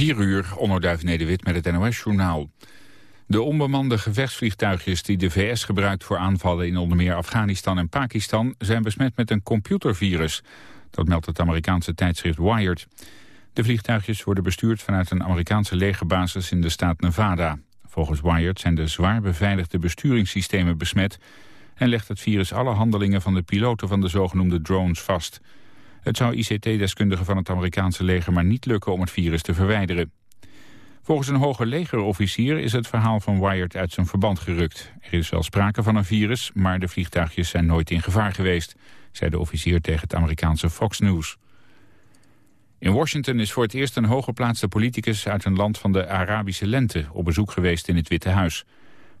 4 uur, Onderduif Nederwit met het NOS-journaal. De onbemande gevechtsvliegtuigjes die de VS gebruikt voor aanvallen in onder meer Afghanistan en Pakistan zijn besmet met een computervirus. Dat meldt het Amerikaanse tijdschrift Wired. De vliegtuigjes worden bestuurd vanuit een Amerikaanse legerbasis in de staat Nevada. Volgens Wired zijn de zwaar beveiligde besturingssystemen besmet en legt het virus alle handelingen van de piloten van de zogenoemde drones vast. Het zou ICT-deskundigen van het Amerikaanse leger maar niet lukken om het virus te verwijderen. Volgens een hoge legerofficier is het verhaal van Wired uit zijn verband gerukt. Er is wel sprake van een virus, maar de vliegtuigjes zijn nooit in gevaar geweest, zei de officier tegen het Amerikaanse Fox News. In Washington is voor het eerst een hooggeplaatste politicus uit een land van de Arabische lente op bezoek geweest in het Witte Huis.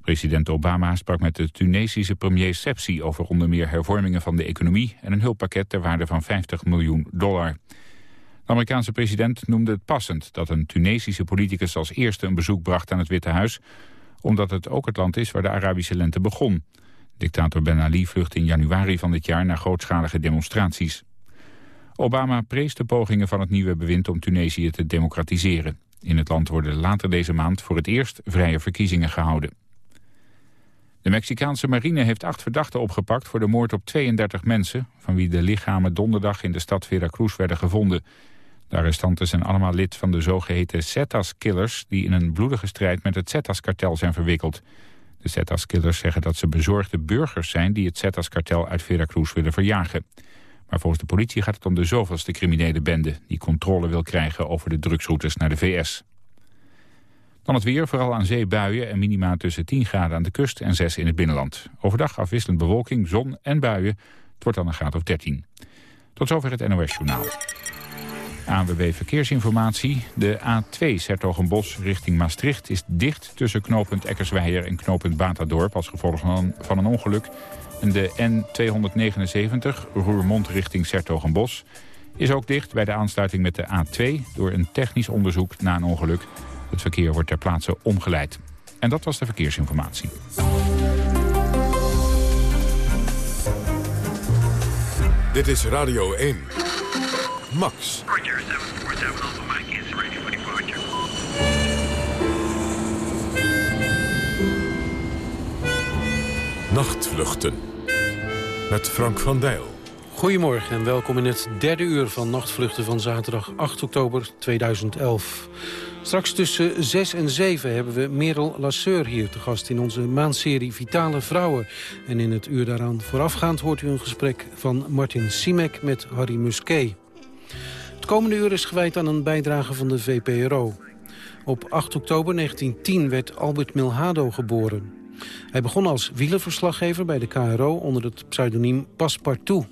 President Obama sprak met de Tunesische premier Sepsi over onder meer hervormingen van de economie en een hulppakket ter waarde van 50 miljoen dollar. De Amerikaanse president noemde het passend dat een Tunesische politicus als eerste een bezoek bracht aan het Witte Huis, omdat het ook het land is waar de Arabische lente begon. Dictator Ben Ali vluchtte in januari van dit jaar naar grootschalige demonstraties. Obama prees de pogingen van het nieuwe bewind om Tunesië te democratiseren. In het land worden later deze maand voor het eerst vrije verkiezingen gehouden. De Mexicaanse marine heeft acht verdachten opgepakt voor de moord op 32 mensen... van wie de lichamen donderdag in de stad Veracruz werden gevonden. De arrestanten zijn allemaal lid van de zogeheten Zetas-killers... die in een bloedige strijd met het Zetas-kartel zijn verwikkeld. De Zetas-killers zeggen dat ze bezorgde burgers zijn... die het Zetas-kartel uit Veracruz willen verjagen. Maar volgens de politie gaat het om de zoveelste criminele bende... die controle wil krijgen over de drugsroutes naar de VS. Dan het weer, vooral aan zee buien en minima tussen 10 graden aan de kust en 6 in het binnenland. Overdag afwisselend bewolking, zon en buien. Het wordt dan een graad of 13. Tot zover het NOS Journaal. ANWB Verkeersinformatie. De A2 Sertogenbos richting Maastricht is dicht tussen knooppunt Eckersweijer en knooppunt Batadorp als gevolg van een ongeluk. En de N279 Roermond richting Sertogenbos is ook dicht bij de aansluiting met de A2 door een technisch onderzoek na een ongeluk. Het verkeer wordt ter plaatse omgeleid. En dat was de verkeersinformatie. Dit is Radio 1. Max. Nachtvluchten. Met Frank van Dijl. Goedemorgen en welkom in het derde uur van Nachtvluchten van zaterdag 8 oktober 2011. Straks tussen 6 en 7 hebben we Merel Lasseur hier te gast... in onze maandserie Vitale Vrouwen. En in het uur daaraan voorafgaand hoort u een gesprek van Martin Simek met Harry Musquet. Het komende uur is gewijd aan een bijdrage van de VPRO. Op 8 oktober 1910 werd Albert Milhado geboren. Hij begon als wielerverslaggever bij de KRO onder het pseudoniem Passepartout.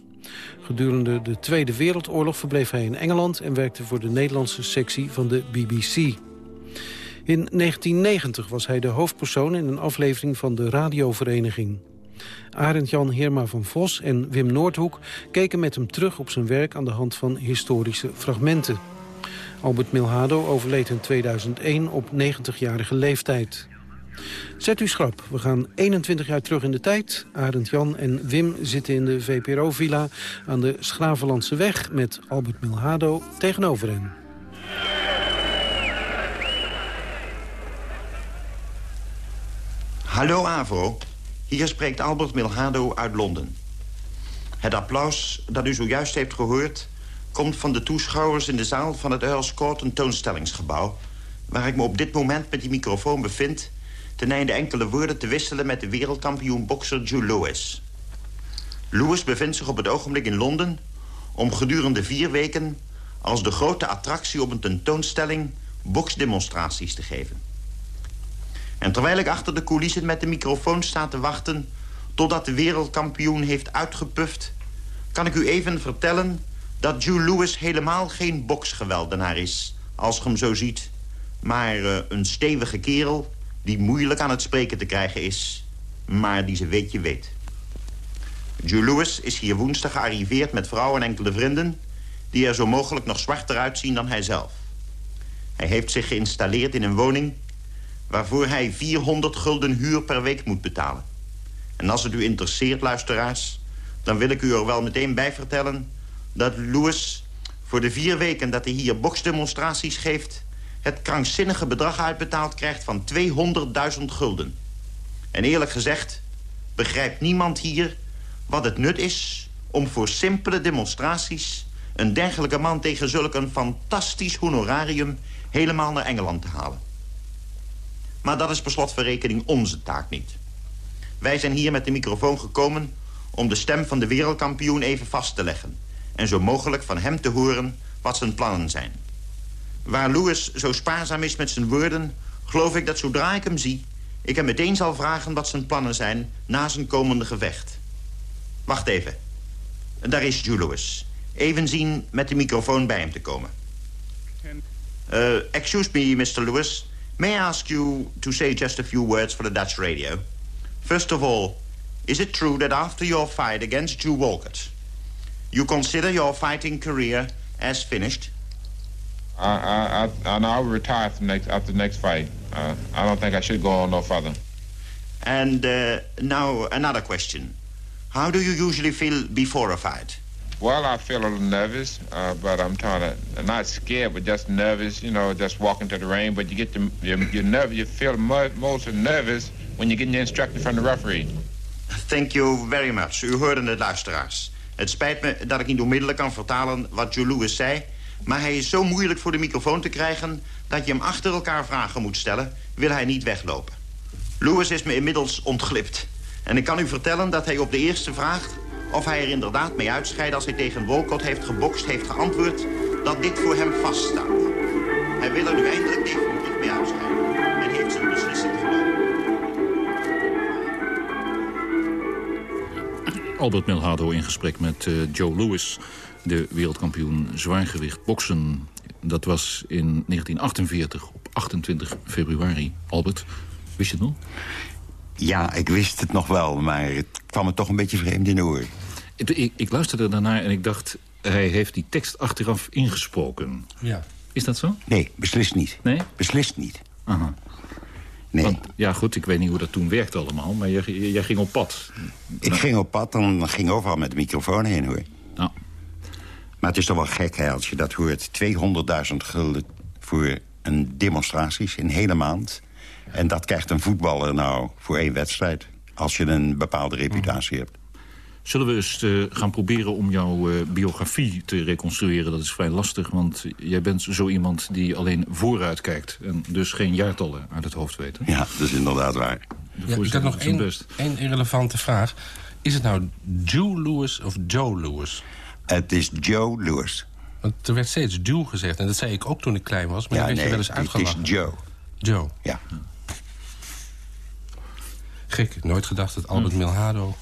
Gedurende de Tweede Wereldoorlog verbleef hij in Engeland... en werkte voor de Nederlandse sectie van de BBC. In 1990 was hij de hoofdpersoon in een aflevering van de radiovereniging. Arend-Jan Heerma van Vos en Wim Noordhoek keken met hem terug op zijn werk aan de hand van historische fragmenten. Albert Milhado overleed in 2001 op 90-jarige leeftijd. Zet u schrap. We gaan 21 jaar terug in de tijd. Arend Jan en Wim zitten in de VPRO-villa aan de Schravenlandse weg... met Albert Milhado tegenover hen. Hallo Avro, hier spreekt Albert Milhado uit Londen. Het applaus dat u zojuist heeft gehoord... komt van de toeschouwers in de zaal van het Earls Court tentoonstellingsgebouw... waar ik me op dit moment met die microfoon bevind ten einde enkele woorden te wisselen met de wereldkampioen bokser Joe Lewis. Lewis bevindt zich op het ogenblik in Londen... om gedurende vier weken als de grote attractie op een tentoonstelling... boksdemonstraties te geven. En terwijl ik achter de coulissen met de microfoon sta te wachten... totdat de wereldkampioen heeft uitgepuft... kan ik u even vertellen dat Joe Lewis helemaal geen boksgeweldenaar is... als ge hem zo ziet, maar uh, een stevige kerel die moeilijk aan het spreken te krijgen is... maar die ze weet je weet. Joe Lewis is hier woensdag gearriveerd met vrouw en enkele vrienden... die er zo mogelijk nog zwarter uitzien dan hij zelf. Hij heeft zich geïnstalleerd in een woning... waarvoor hij 400 gulden huur per week moet betalen. En als het u interesseert, luisteraars... dan wil ik u er wel meteen bij vertellen... dat Lewis voor de vier weken dat hij hier boksdemonstraties geeft het krankzinnige bedrag uitbetaald krijgt van 200.000 gulden. En eerlijk gezegd begrijpt niemand hier wat het nut is... om voor simpele demonstraties een dergelijke man tegen zulk een fantastisch honorarium... helemaal naar Engeland te halen. Maar dat is per slot van rekening onze taak niet. Wij zijn hier met de microfoon gekomen om de stem van de wereldkampioen even vast te leggen... en zo mogelijk van hem te horen wat zijn plannen zijn. Waar Lewis zo spaarzaam is met zijn woorden... geloof ik dat zodra ik hem zie... ik hem meteen zal vragen wat zijn plannen zijn... na zijn komende gevecht. Wacht even. Daar is Lewis. Even zien met de microfoon bij hem te komen. Uh, excuse me, Mr. Lewis. May I ask you to say just a few words for the Dutch radio? First of all, is it true that after your fight against Joe Walcott... you consider your fighting career as finished? I, I, I, I will retire from next, after the next fight. Uh, I don't think I should go on no further. And uh, now another question. How do you usually feel before a fight? Well, I feel a little nervous, uh, but I'm trying to not scared, but just nervous. You know, just walking to the ring. But you get the you're, you're nervous. You feel most nervous when you're getting the instruction from the referee. Thank you very much. U hoorde het, luisteraars. Het spijt me dat ik niet onmiddellijk kan vertalen wat Joe Lewis zei... maar hij is zo moeilijk voor de microfoon te krijgen... dat je hem achter elkaar vragen moet stellen, wil hij niet weglopen. Lewis is me inmiddels ontglipt. En ik kan u vertellen dat hij op de eerste vraag... of hij er inderdaad mee uitscheidt als hij tegen Wolcott heeft gebokst... heeft geantwoord dat dit voor hem vaststaat. Hij wil er nu eindelijk definitief mee uitscheiden. En heeft zijn beslissing genomen. Albert Milhado in gesprek met uh, Joe Lewis, de wereldkampioen zwaargewicht boksen. Dat was in 1948 op 28 februari. Albert, wist je het nog? Ja, ik wist het nog wel, maar het kwam me toch een beetje vreemd in de oor. Ik, ik, ik luisterde daarnaar en ik dacht, hij heeft die tekst achteraf ingesproken. Ja. Is dat zo? Nee, beslist niet. Nee? Beslist niet. Aha. Nee. Want, ja, goed, ik weet niet hoe dat toen werkte allemaal, maar jij, jij ging op pad. Ik ging op pad en ging overal met de microfoon heen, hoor. Nou, Maar het is toch wel gek, hè, als je dat hoort. 200.000 gulden voor een demonstraties in een hele maand. En dat krijgt een voetballer nou voor één wedstrijd. Als je een bepaalde reputatie hebt. zullen we eens eh, gaan proberen om jouw eh, biografie te reconstrueren? Dat is vrij lastig, want jij bent zo iemand die alleen vooruit kijkt... en dus geen jaartallen uit het hoofd weet. hè? Ja, dat is inderdaad waar. Ja, ik heb nog één, één irrelevante vraag. Is het nou Joe Lewis of Joe Lewis? Het is Joe Lewis. Want er werd steeds Joe gezegd. En dat zei ik ook toen ik klein was. Maar dan werd je wel eens het uitgelachen. is Joe. Joe. Ja. Gek, nooit gedacht dat Albert Hm. Milhado...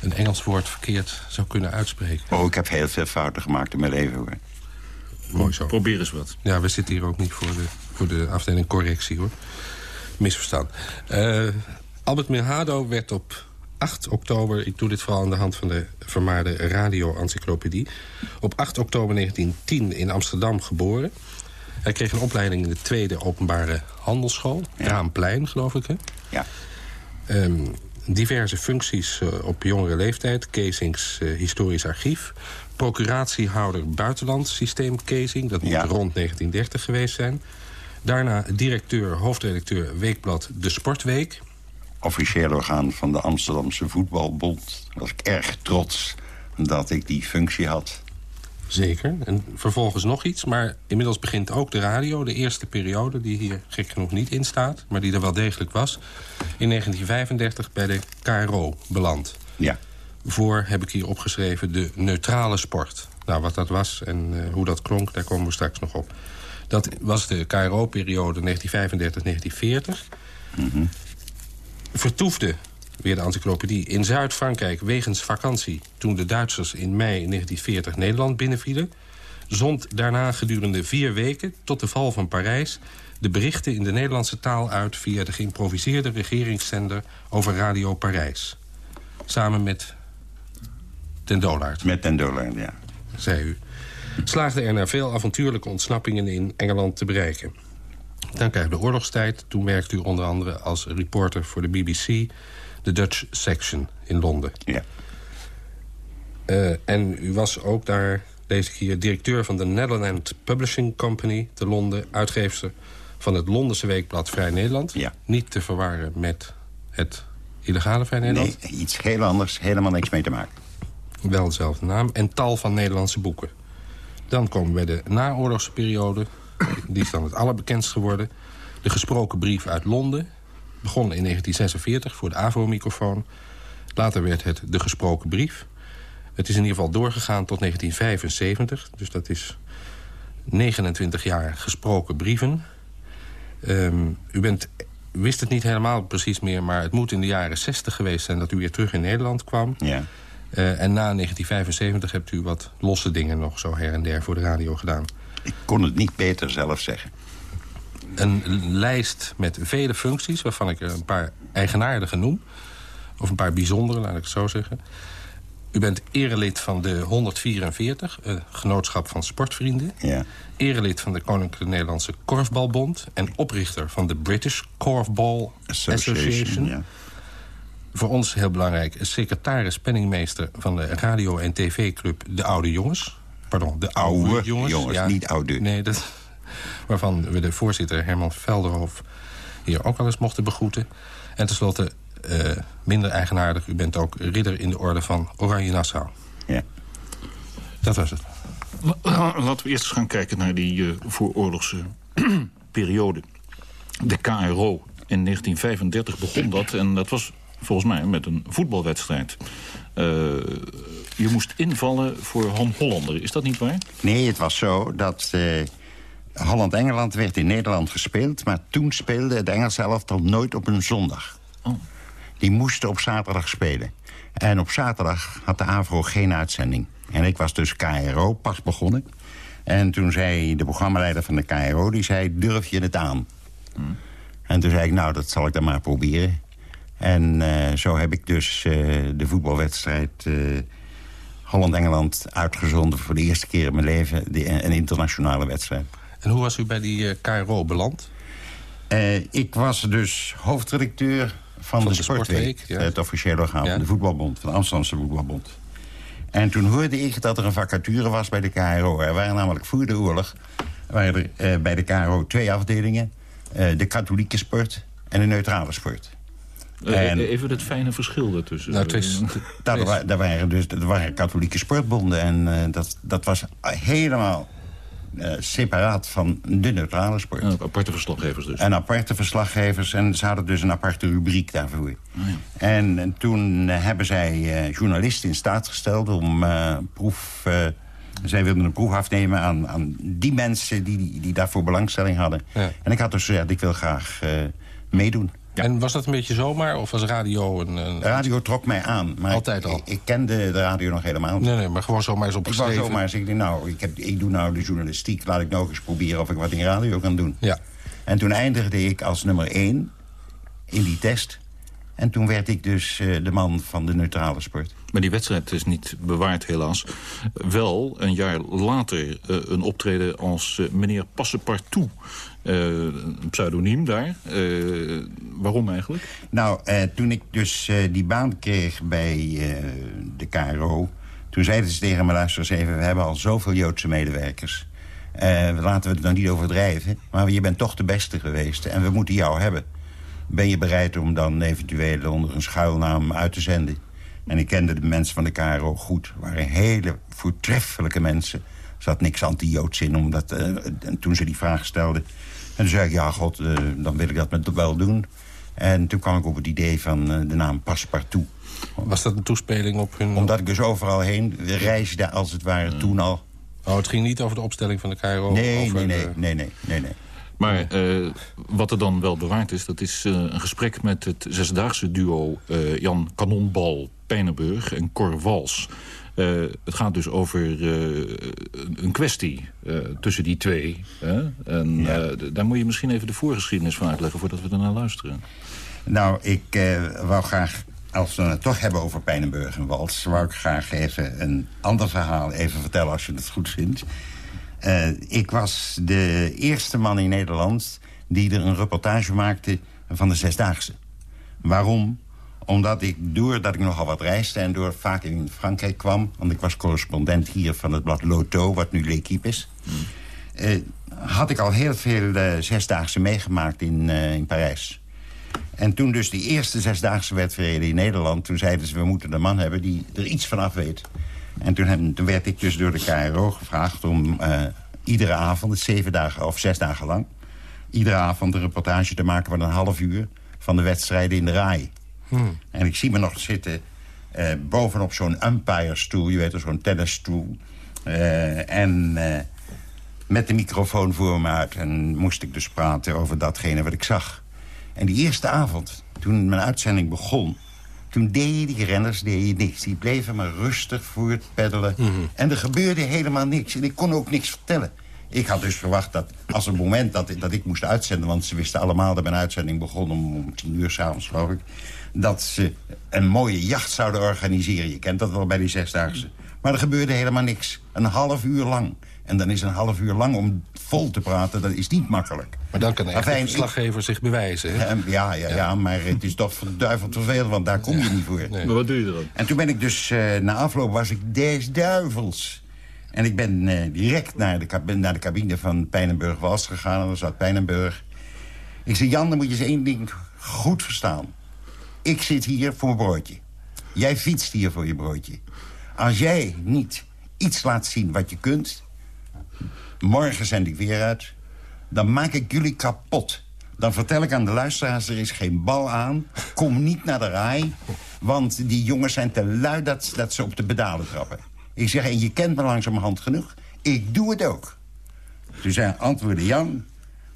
een Engels woord verkeerd zou kunnen uitspreken. Oh, ik heb heel veel fouten gemaakt in mijn leven, hoor. Mooi zo. Probeer eens wat. Ja, we zitten hier ook niet voor de, voor de afdeling correctie, hoor. Misverstand. Eh, Albert Milhado werd op 8 oktober... ik doe dit vooral aan de hand van de vermaarde radio-encyclopedie... op 8 oktober 1910 in Amsterdam geboren. Hij kreeg een opleiding in de tweede openbare handelsschool. Raamplein, geloof ik, hè? Ja. Ehm, diverse functies eh, op jongere leeftijd. Casings eh, historisch archief. Procuratiehouder buitenland systeem casing. Dat moet Ja. rond 1930 geweest zijn. Daarna directeur, hoofdredacteur Weekblad De Sportweek. Officieel orgaan van de Amsterdamse Voetbalbond. Was ik erg trots dat ik die functie had. Zeker. En vervolgens nog iets. Maar inmiddels begint ook de radio. De eerste periode, die hier gek genoeg niet in staat... maar die er wel degelijk was. In 1935 bij de KRO beland. Ja. Voor heb ik hier opgeschreven de neutrale sport. Nou, wat dat was en eh, hoe dat klonk, daar komen we straks nog op. Dat was de KRO-periode 1935-1940. Vertoefde, weer de encyclopedie, in Zuid-Frankrijk wegens vakantie... toen de Duitsers in mei 1940 Nederland binnenvielen. Zond daarna gedurende vier weken, tot de val van Parijs... de berichten in de Nederlandse taal uit... via de geïmproviseerde regeringszender over Radio Parijs. Samen met Den Dolaert, Met Den Dolan, ja. zei u. Slaagde er na veel avontuurlijke ontsnappingen in Engeland te bereiken. Dan krijgt de oorlogstijd. Toen werkte u onder andere als reporter voor de BBC... de Dutch Section in Londen. ja. Eh, en u was ook daar lees ik hier... directeur van de Netherlands Publishing Company te Londen... uitgeefster van het Londense weekblad Vrij Nederland. Ja. Niet te verwarren met het illegale Vrij Nederland. Nee, iets heel anders, helemaal niks mee te maken. Wel dezelfde naam. En tal van Nederlandse boeken. Dan komen we bij de naoorlogse periode. Die is dan het allerbekendst geworden. De gesproken brief uit Londen. Begon in 1946 voor de AVRO-microfoon. Later werd het de gesproken brief. Het is in ieder geval doorgegaan tot 1975. Dus dat is 29 jaar gesproken brieven. Ehm, u bent, wist het niet helemaal precies meer... maar het moet in de jaren 60 geweest zijn dat u weer terug in Nederland kwam. Ja. Eh, en na 1975 hebt u wat losse dingen nog zo her en der voor de radio gedaan. Ik kon het niet beter zelf zeggen. Een lijst met vele functies, waarvan ik er een paar eigenaardige noem. Of een paar bijzondere, laat ik het zo zeggen. U bent erelid van de 144, een genootschap van sportvrienden. Ja. Erelid van de Koninklijke Nederlandse Korfbalbond... en oprichter van de British Korfball Association. Association, ja. Voor ons heel belangrijk, secretaris penningmeester... van de radio- en tv-club De Oude Jongens. Pardon, De Oude, Oude Jongens. jongens, niet oude. Nee, dat, waarvan we de voorzitter Herman Velderhof hier ook al eens mochten begroeten. En tenslotte, eh, minder eigenaardig, u bent ook ridder in de orde van Oranje Nassau. Ja. Dat was het. La- Laten we eerst eens gaan kijken naar die eh, vooroorlogse periode. De KRO. In 1935 begon dat en dat was volgens mij met een voetbalwedstrijd. Eh, je moest invallen voor Han Hollander, is dat niet waar? Nee, het was zo dat eh, Holland-Engeland werd in Nederland gespeeld... maar toen speelde het Engelse elftal nooit op een zondag. Oh. Die moesten op zaterdag spelen. En op zaterdag had de AVRO geen uitzending. En ik was dus KRO, pas begonnen. En toen zei de programmaleider van de KRO, die zei, durf je het aan? En toen zei ik, nou, dat zal ik dan maar proberen. En eh, zo heb ik dus eh, de voetbalwedstrijd Holland-Engeland uitgezonden... voor de eerste keer in mijn leven, die, een internationale wedstrijd. En hoe was u bij die eh, KRO beland? Eh, ik was dus hoofdredacteur van, Van de, de Sportweek. Sportweek, ja. Het officiële orgaan Ja. van de voetbalbond, van de Amsterdamse voetbalbond. En toen hoorde ik dat er een vacature was bij de KRO. Er waren namelijk voor de oorlog waren er, eh, bij de KRO twee afdelingen. eh, de katholieke sport en de neutrale sport. Eh, En- even het fijne verschil daartussen. Nou, is, Daar, wa- daar waren dus er waren katholieke sportbonden. En eh, dat, dat was helemaal eh, separaat van de neutrale sport. Eh, aparte verslaggevers dus. En aparte verslaggevers. En ze hadden dus een aparte rubriek daarvoor. en, en toen eh, hebben zij eh, journalisten in staat gesteld om eh, proef... eh, zij wilden een proef afnemen aan, aan die mensen die, die, die daarvoor belangstelling hadden. Ja. En ik had dus gezegd, ik wil graag eh, En was dat een beetje zomaar of was radio een... een... De radio trok mij aan. Maar Altijd ik, al? Ik, ik kende de radio nog helemaal niet. Nee, nee, maar gewoon zomaar eens Ik wou opgeschreven. zomaar eens, ik denk, nou, ik, heb, ik doe nou de journalistiek. Laat ik nog eens proberen of ik wat in radio kan doen. Ja. En toen eindigde ik als nummer één in die test. En toen werd ik dus eh, de man van de neutrale sport. Maar die wedstrijd is niet bewaard helaas. Wel een jaar later eh, een optreden als eh, meneer Passepartout. Eh, een pseudoniem daar. Eh, waarom eigenlijk? Nou, eh, toen ik dus die baan kreeg bij de KRO... toen zeiden ze tegen me, luister eens even... we hebben al zoveel Joodse medewerkers. Laten we het nou niet overdrijven. Maar je bent toch de beste geweest en we moeten jou hebben. Ben je bereid om dan eventueel onder een schuilnaam uit te zenden? En ik kende de mensen van de KRO goed. Waren hele voortreffelijke mensen. Er zat niks anti-Joods in, omdat, en toen ze die vraag stelden... En toen zei ik, ja, god, eh, dan wil ik dat met wel doen. En toen kwam ik op het idee van eh, de naam Passepartout. Was dat een toespeling op hun... Omdat ik dus overal heen reisde, als het ware, toen al. Oh, het ging niet over de opstelling van de KRO? Nee, over nee, nee, de- nee, nee, nee, nee. Maar eh, wat er dan wel bewaard is, dat is eh, een gesprek met het zesdaagse duo eh, Jan Kanonbal Pijnenburg en Cor Wals. Eh, het gaat dus over eh, een- kwestie eh, tussen die twee. Hè? En Ja. daar moet je misschien even de voorgeschiedenis van uitleggen voordat we ernaar luisteren. Nou, ik wou graag, als we het toch hebben over Pijnenburg en Wals... wou ik graag even een ander verhaal even vertellen, als je het goed vindt. Ik was de eerste man in Nederland die er een reportage maakte van de Zesdaagse. Waarom? Omdat ik, doordat ik nogal wat reisde en door vaak in Frankrijk kwam... want ik was correspondent hier van het blad Loto, wat nu L'Equipe is... Eh, had ik al heel veel eh, zesdaagse meegemaakt in, eh, in Parijs. En toen dus die eerste zesdaagse werd verreden in Nederland... toen zeiden ze, we moeten een man hebben die er iets van af weet. En toen, heb- toen werd ik dus door de KRO gevraagd om iedere avond... zeven dagen of zes dagen lang... iedere avond een reportage te maken van een half uur... van de wedstrijden in de RAI. En ik zie me nog zitten eh, bovenop zo'n umpire-stoel. Je weet wel, zo'n tennisstoel. Eh, en eh, met de microfoon voor me uit. En moest ik dus praten over datgene wat ik zag. En die eerste avond, toen mijn uitzending begon... toen deden die renners deden niks. Die bleven maar rustig voortpeddelen. En er gebeurde helemaal niks. En ik kon ook niks vertellen. Ik had dus verwacht dat als een moment dat, dat ik moest uitzenden... want ze wisten allemaal dat mijn uitzending begon om, om tien uur s'avonds, geloof ik... dat ze een mooie jacht zouden organiseren. Je kent dat wel bij die zesdaagse. Maar er gebeurde helemaal niks. Een half uur lang. En dan is een half uur lang om vol te praten, dat is niet makkelijk. Maar dan kan de Afijn, ik- verslaggever zich bewijzen. Hè? Ja, ja, ja, maar het is toch verduiveld vervelend, want daar kom je niet voor. Maar wat doe je dan? En toen ben ik dus, eh, na afloop was ik des duivels. En ik ben eh, direct naar de, naar de cabine van Pijnenburg Wals gegaan. En daar zat Pijnenburg. Ik zei, Jan, dan moet je eens één ding goed verstaan. Ik zit hier voor mijn broodje. Jij fietst hier voor je broodje. Als jij niet iets laat zien wat je kunt... morgen zend ik weer uit... dan maak ik jullie kapot. Dan vertel ik aan de luisteraars, er is geen bal aan. Kom niet naar de raai. Want die jongens zijn te lui dat, dat ze op de pedalen trappen. Ik zeg, en je kent me langzamerhand genoeg. Ik doe het ook. Toen zei antwoordde Jan...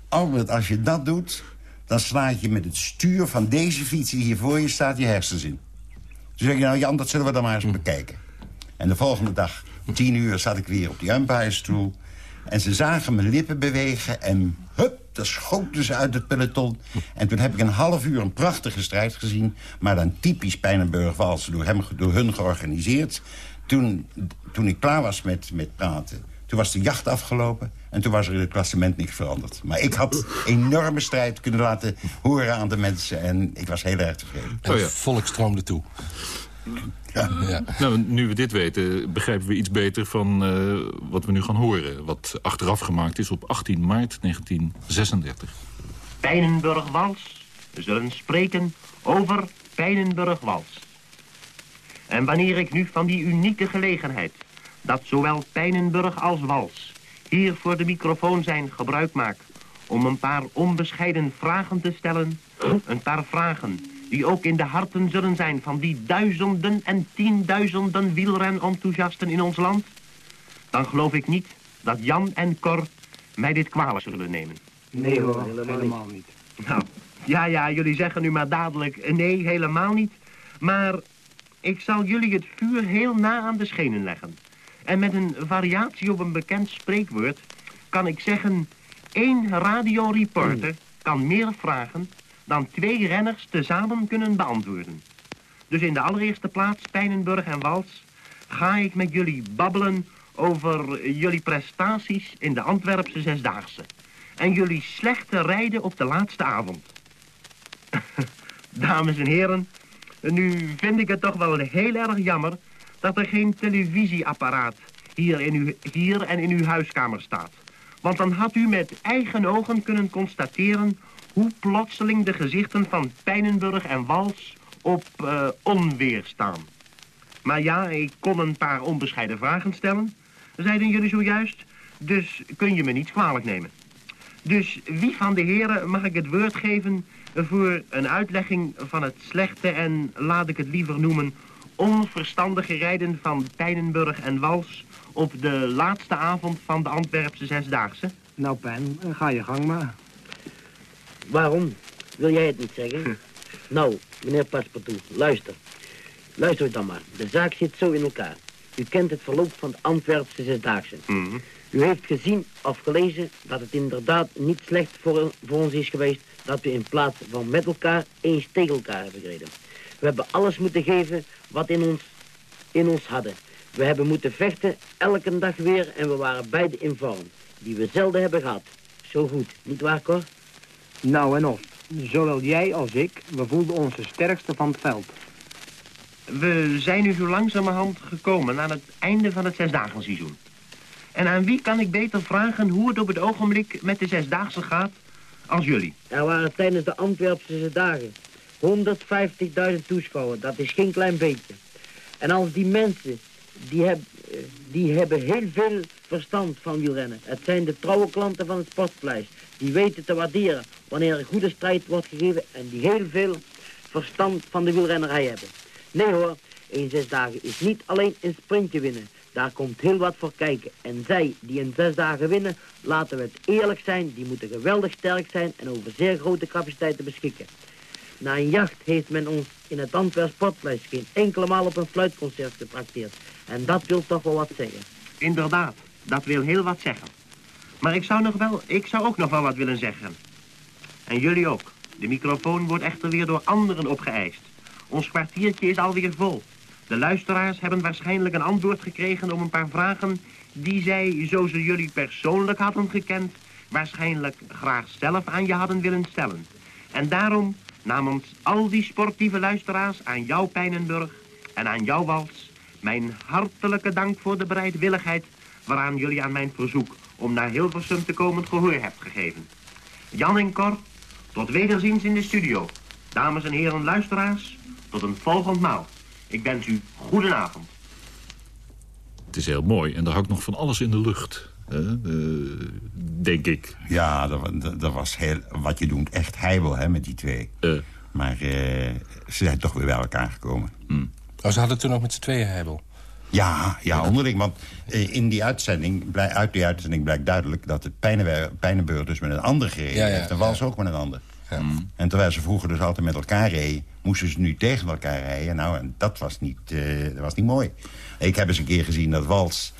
Albert, als je dat doet... dan slaat je met het stuur van deze fiets die hier voor je staat... je hersens in. Toen zeg ik, nou Jan, dat zullen we dan maar eens bekijken. En de volgende dag, om tien uur, zat ik weer op die umpire-stoel. En ze zagen mijn lippen bewegen en hup, daar schoten ze uit het peloton. En toen heb ik een half uur een prachtige strijd gezien... maar dan typisch Pijnenburg-Wals, door, hem, door hun georganiseerd. Toen, toen ik klaar was met, met praten, toen was de jacht afgelopen... en toen was er in het klassement niks veranderd. Maar ik had enorme strijd kunnen laten horen aan de mensen... en ik was heel erg tevreden. En Oh ja. het volk stroomde toe. Ja. Nou, nu we dit weten, begrijpen we iets beter van eh, wat we nu gaan horen. Wat achteraf gemaakt is op 18 maart 1936. Pijnenburg-Wals. We zullen spreken over Pijnenburg-Wals. En wanneer ik nu van die unieke gelegenheid... dat zowel Pijnenburg als Wals hier voor de microfoon zijn gebruik maak... om een paar onbescheiden vragen te stellen... een paar vragen die ook in de harten zullen zijn... van die duizenden en tienduizenden wielren-enthousiasten in ons land... dan geloof ik niet dat Jan en Cor mij dit kwalijk zullen nemen. Nee hoor, helemaal, niet. Nou, ja, ja, jullie zeggen nu maar dadelijk nee, helemaal niet. Maar ik zal jullie het vuur heel na aan de schenen leggen. En met een variatie op een bekend spreekwoord kan ik zeggen... één radioreporter kan meer vragen dan twee renners tezamen kunnen beantwoorden. Dus in de allereerste plaats, Pijnenburg en Wals... ga ik met jullie babbelen over jullie prestaties in de Antwerpse Zesdaagse en jullie slechte rijden op de laatste avond. Dames en heren, nu vind ik het toch wel heel erg jammer dat er geen televisieapparaat hier, in uw, hier en in uw huiskamer staat. Want dan had u met eigen ogen kunnen constateren hoe plotseling de gezichten van Pijnenburg en Wals op eh, onweer staan. Maar ja, ik kon een paar onbescheiden vragen stellen, zeiden jullie zojuist, dus kun je me niet kwalijk nemen. Dus wie van de heren mag ik het woord geven voor een uitlegging van het slechte en, laat ik het liever noemen, onverstandige rijden van Pijnenburg en Wals op de laatste avond van de Antwerpse Zesdaagse? Nou, Pijn, ga je gang maar. Waarom? Wil jij het niet zeggen? nou, meneer Paspartout, luister. Luister dan maar. De zaak zit zo in elkaar. U kent het verloop van de Antwerpse Zesdaagse. U heeft gezien of gelezen dat het inderdaad niet slecht voor, voor ons is geweest... dat we in plaats van met elkaar eens tegen elkaar hebben gereden. We hebben alles moeten geven wat in ons, in ons hadden. We hebben moeten vechten, elke dag weer... en we waren beide in vorm, die we zelden hebben gehad. Zo goed, niet waar, Cor? Nou en of. Zowel jij als ik, we voelden ons de sterkste van het veld. We zijn nu zo langzamerhand gekomen aan het einde van het zesdagenseizoen. En aan wie kan ik beter vragen hoe het op het ogenblik met de zesdaagse gaat als jullie? Er waren tijdens de Antwerpse dagen 150.000 toeschouwers. Dat is geen klein beetje. En als die mensen, die, heb, die hebben heel veel verstand van wielrennen. Het zijn de trouwe klanten van het sportpleis. Die weten te waarderen wanneer een goede strijd wordt gegeven... en die heel veel verstand van de wielrennerij hebben. Nee hoor, in zes dagen is niet alleen een sprintje winnen. Daar komt heel wat voor kijken. En zij die in zes dagen winnen, laten we het eerlijk zijn... die moeten geweldig sterk zijn en over zeer grote capaciteiten beschikken. Na een jacht heeft men ons in het Antwerp Sportpleis geen enkele maal op een fluitconcert getrakteerd. En dat wil toch wel wat zeggen. Inderdaad, dat wil heel wat zeggen. Maar ik zou, nog wel, ik zou ook nog wel wat willen zeggen. En jullie ook. De microfoon wordt echter weer door anderen opgeëist. Ons kwartiertje is alweer vol. De luisteraars hebben waarschijnlijk een antwoord gekregen op een paar vragen... die zij, zo ze jullie persoonlijk hadden gekend... waarschijnlijk graag zelf aan je hadden willen stellen. En daarom namens al die sportieve luisteraars aan jou Pijnenburg en aan jou Wals... mijn hartelijke dank voor de bereidwilligheid... waaraan jullie aan mijn verzoek om naar Hilversum te komen gehoor hebt gegeven. Jan en Cor, tot wederziens in de studio. Dames en heren luisteraars, tot een volgend maal. Ik wens u goedenavond. Het is heel mooi en er hangt nog van alles in de lucht. Eh, denk ik. Ja, dat, dat, dat was heel, wat je doet echt heibel hè, met die twee. Eh, Maar eh, ze zijn toch weer bij elkaar gekomen. Oh, ze hadden toen nog met z'n tweeën heibel. Ja, ja, onderling. Want eh, in die uitzending, blij- uit die uitzending blijkt duidelijk... dat het Pijnenwer- Pijnenburg dus met een ander gereden Ja, ja, heeft. En ja. Wals ook met een ander. En terwijl ze vroeger dus altijd met elkaar reden... moesten ze nu tegen elkaar rijden. Nou, en dat was niet, eh, dat was niet mooi. Ik heb eens een keer gezien dat Wals,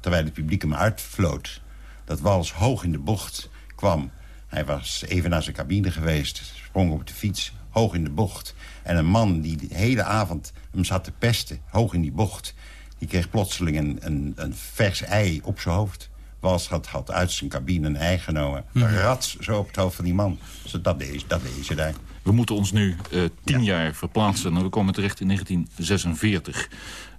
terwijl het publiek hem uitvloot... dat Wals hoog in de bocht kwam. Hij was even naar zijn cabine geweest, sprong op de fiets, hoog in de bocht. En een man die de hele avond hem zat te pesten, hoog in die bocht... die kreeg plotseling een, een, een vers ei op zijn hoofd. Wals had, had uit zijn cabine een ei genomen. Rats zo op het hoofd van die man. Dus dat deed, dat deed ze daar. we moeten ons nu eh, tien jaar verplaatsen en we komen terecht in 1946.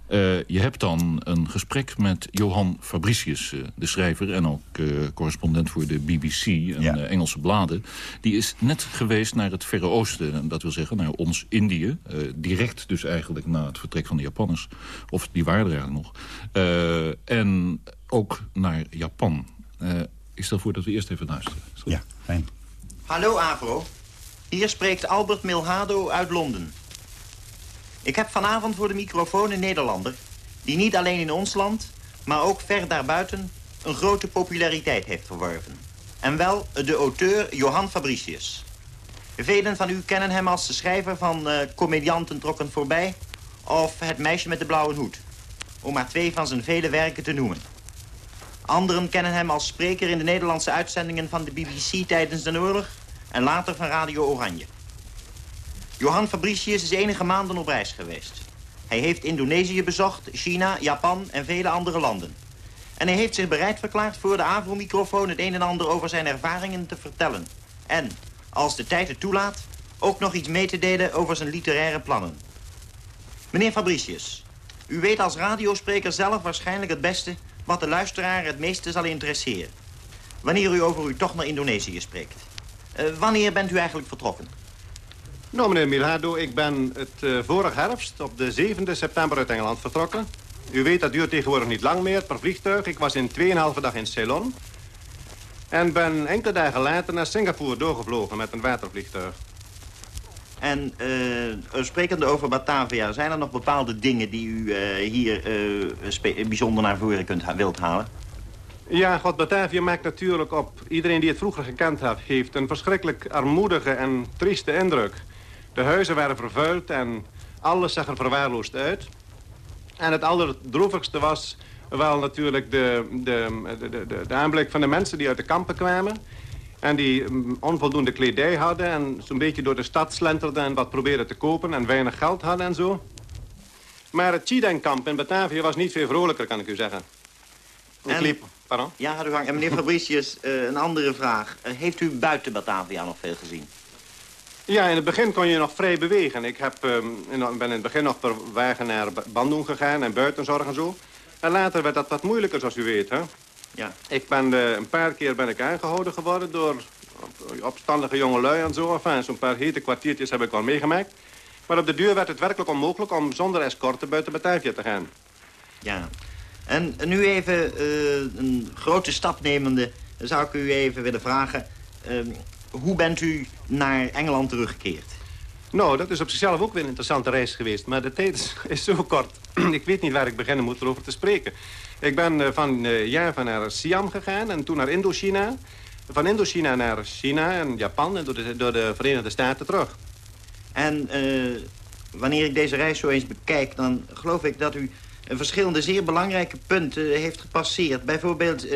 Eh, je hebt dan een gesprek met Johan Fabricius, eh, de schrijver... en ook eh, correspondent voor de BBC en Ja. eh, Engelse bladen. Die is net geweest naar het Verre Oosten, en dat wil zeggen naar ons Indië. eh, direct dus eigenlijk na het vertrek van de Japanners. Of die waren er eigenlijk nog. Eh, en ook naar Japan. Eh, ik stel voor dat we eerst even luisteren. Ja, fijn. Hallo Avro. Hier spreekt Albert Milhado uit Londen. Ik heb vanavond voor de microfoon een Nederlander... die niet alleen in ons land, maar ook ver daarbuiten... een grote populariteit heeft verworven. En wel de auteur Johan Fabricius. Velen van u kennen hem als de schrijver van eh Comedianten trokken voorbij... of Het meisje met de blauwe hoed. Om maar twee van zijn vele werken te noemen. Anderen kennen hem als spreker in de Nederlandse uitzendingen van de BBC tijdens de oorlog en later van Radio Oranje. Johan Fabricius is enige maanden op reis geweest. Hij heeft Indonesië bezocht, China, Japan en vele andere landen. En hij heeft zich bereid verklaard voor de Avro-microfoon het een en ander over zijn ervaringen te vertellen. En, als de tijd het toelaat, ook nog iets mee te delen over zijn literaire plannen. Meneer Fabricius, u weet als radiospreker zelf waarschijnlijk het beste wat de luisteraar het meeste zal interesseren. Wanneer u over u toch naar Indonesië spreekt. Eh, wanneer bent u eigenlijk vertrokken? Nou, meneer Milhado, ik ben het eh, vorig herfst op de 7e september uit Engeland vertrokken. U weet, dat duurt tegenwoordig niet lang meer per vliegtuig. Ik was in 2,5 dag in Ceylon. En ben enkele dagen later naar Singapore doorgevlogen met een watervliegtuig. En eh, sprekende over Batavia, zijn er nog bepaalde dingen die u hier bijzonder naar voren kunt ha- wilt halen? Ja, God, Batavia maakt natuurlijk op iedereen die het vroeger gekend heeft een verschrikkelijk armoedige en trieste indruk. De huizen waren vervuild en alles zag er verwaarloosd uit. En het allerdroevigste was wel natuurlijk de, de, de, de, de aanblik van de mensen die uit de kampen kwamen... en die mm, onvoldoende kledij hadden en zo'n beetje door de stad slenterden... en wat probeerden te kopen en weinig geld hadden en zo. Maar het Chideng-kamp in Batavia was niet veel vrolijker, kan ik u zeggen. Ik En- liep... Pardon? Ja, gaat u gang. En meneer Fabricius, eh, een andere vraag. Eh, heeft u buiten Batavia nog veel gezien? Ja, in het begin kon je nog vrij bewegen. Ik heb, um, in, ben in het begin nog per wagen naar Bandung gegaan en buitenzorg en zo. En later werd dat wat moeilijker, zoals u weet, hè? Ja. Ik ben uh, een paar keer ben ik aangehouden geworden door opstandige jongelui en zo. Enfin, zo'n paar hete kwartiertjes heb ik wel meegemaakt. Maar op de duur werd het werkelijk onmogelijk om zonder escorte buiten Batavia te gaan. Ja. En nu even uh, een grote stap nemende, zou ik u even willen vragen... Uh, hoe bent u naar Engeland teruggekeerd? Nou, dat is op zichzelf ook weer een interessante reis geweest. Maar de tijd is, is zo kort. ik weet niet waar ik beginnen moet erover te spreken. Ik ben uh, van uh, Java naar Siam gegaan en toen naar Indochina. Van Indochina naar China en Japan en door de, door de Verenigde Staten terug. En uh, wanneer ik deze reis zo eens bekijk... dan geloof ik dat u verschillende zeer belangrijke punten heeft gepasseerd. Bijvoorbeeld,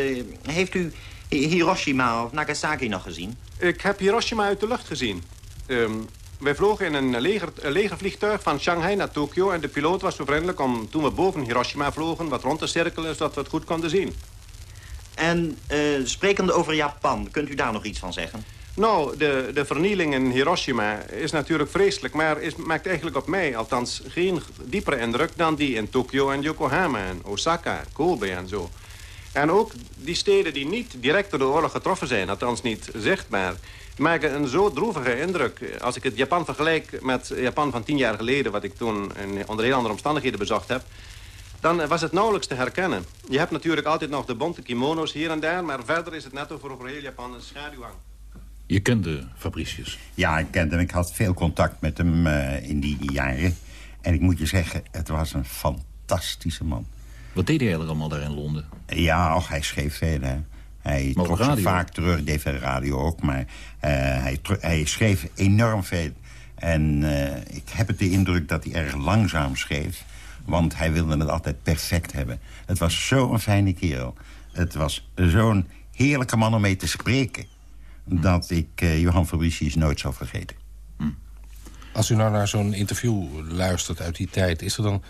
heeft u Hiroshima of Nagasaki nog gezien? Ik heb Hiroshima uit de lucht gezien. Um, wij vlogen in een, leger, een legervliegtuig van Shanghai naar Tokio... en de piloot was zo vriendelijk om, toen we boven Hiroshima vlogen... wat rond te cirkelen, zodat we het goed konden zien. En uh, sprekende over Japan, kunt u daar nog iets van zeggen? Nou, de, de vernieling in Hiroshima is natuurlijk vreselijk... maar is, maakt eigenlijk op mij althans geen diepere indruk... dan die in Tokio en Yokohama en Osaka, Kobe en zo. En ook die steden die niet direct door de oorlog getroffen zijn... althans niet zichtbaar maken een zo droevige indruk. Als ik het Japan vergelijk met Japan van tien jaar geleden... wat ik toen in, onder heel andere omstandigheden bezocht heb... dan was het nauwelijks te herkennen. Je hebt natuurlijk altijd nog de bonte kimono's hier en daar... maar verder is het net over, over heel Japan een schaduwhang. Je kende Fabricius? Ja, ik kende hem. Ik had veel contact met hem uh, in die jaren. En ik moet je zeggen, het was een fantastische man. Wat deed hij allemaal daar in Londen? Ja, och, hij schreef veel, hè. Hij Maar trok zich radio? vaak terug, deed veel radio ook. Maar eh, hij, hij schreef enorm veel. En eh, ik heb het de indruk dat hij erg langzaam schreef. Want hij wilde het altijd perfect hebben. Het was zo'n fijne kerel. Het was zo'n heerlijke man om mee te spreken. Dat ik eh, Johan Fabricius nooit zal vergeten. Als u nou naar zo'n interview luistert uit die tijd... is er dan,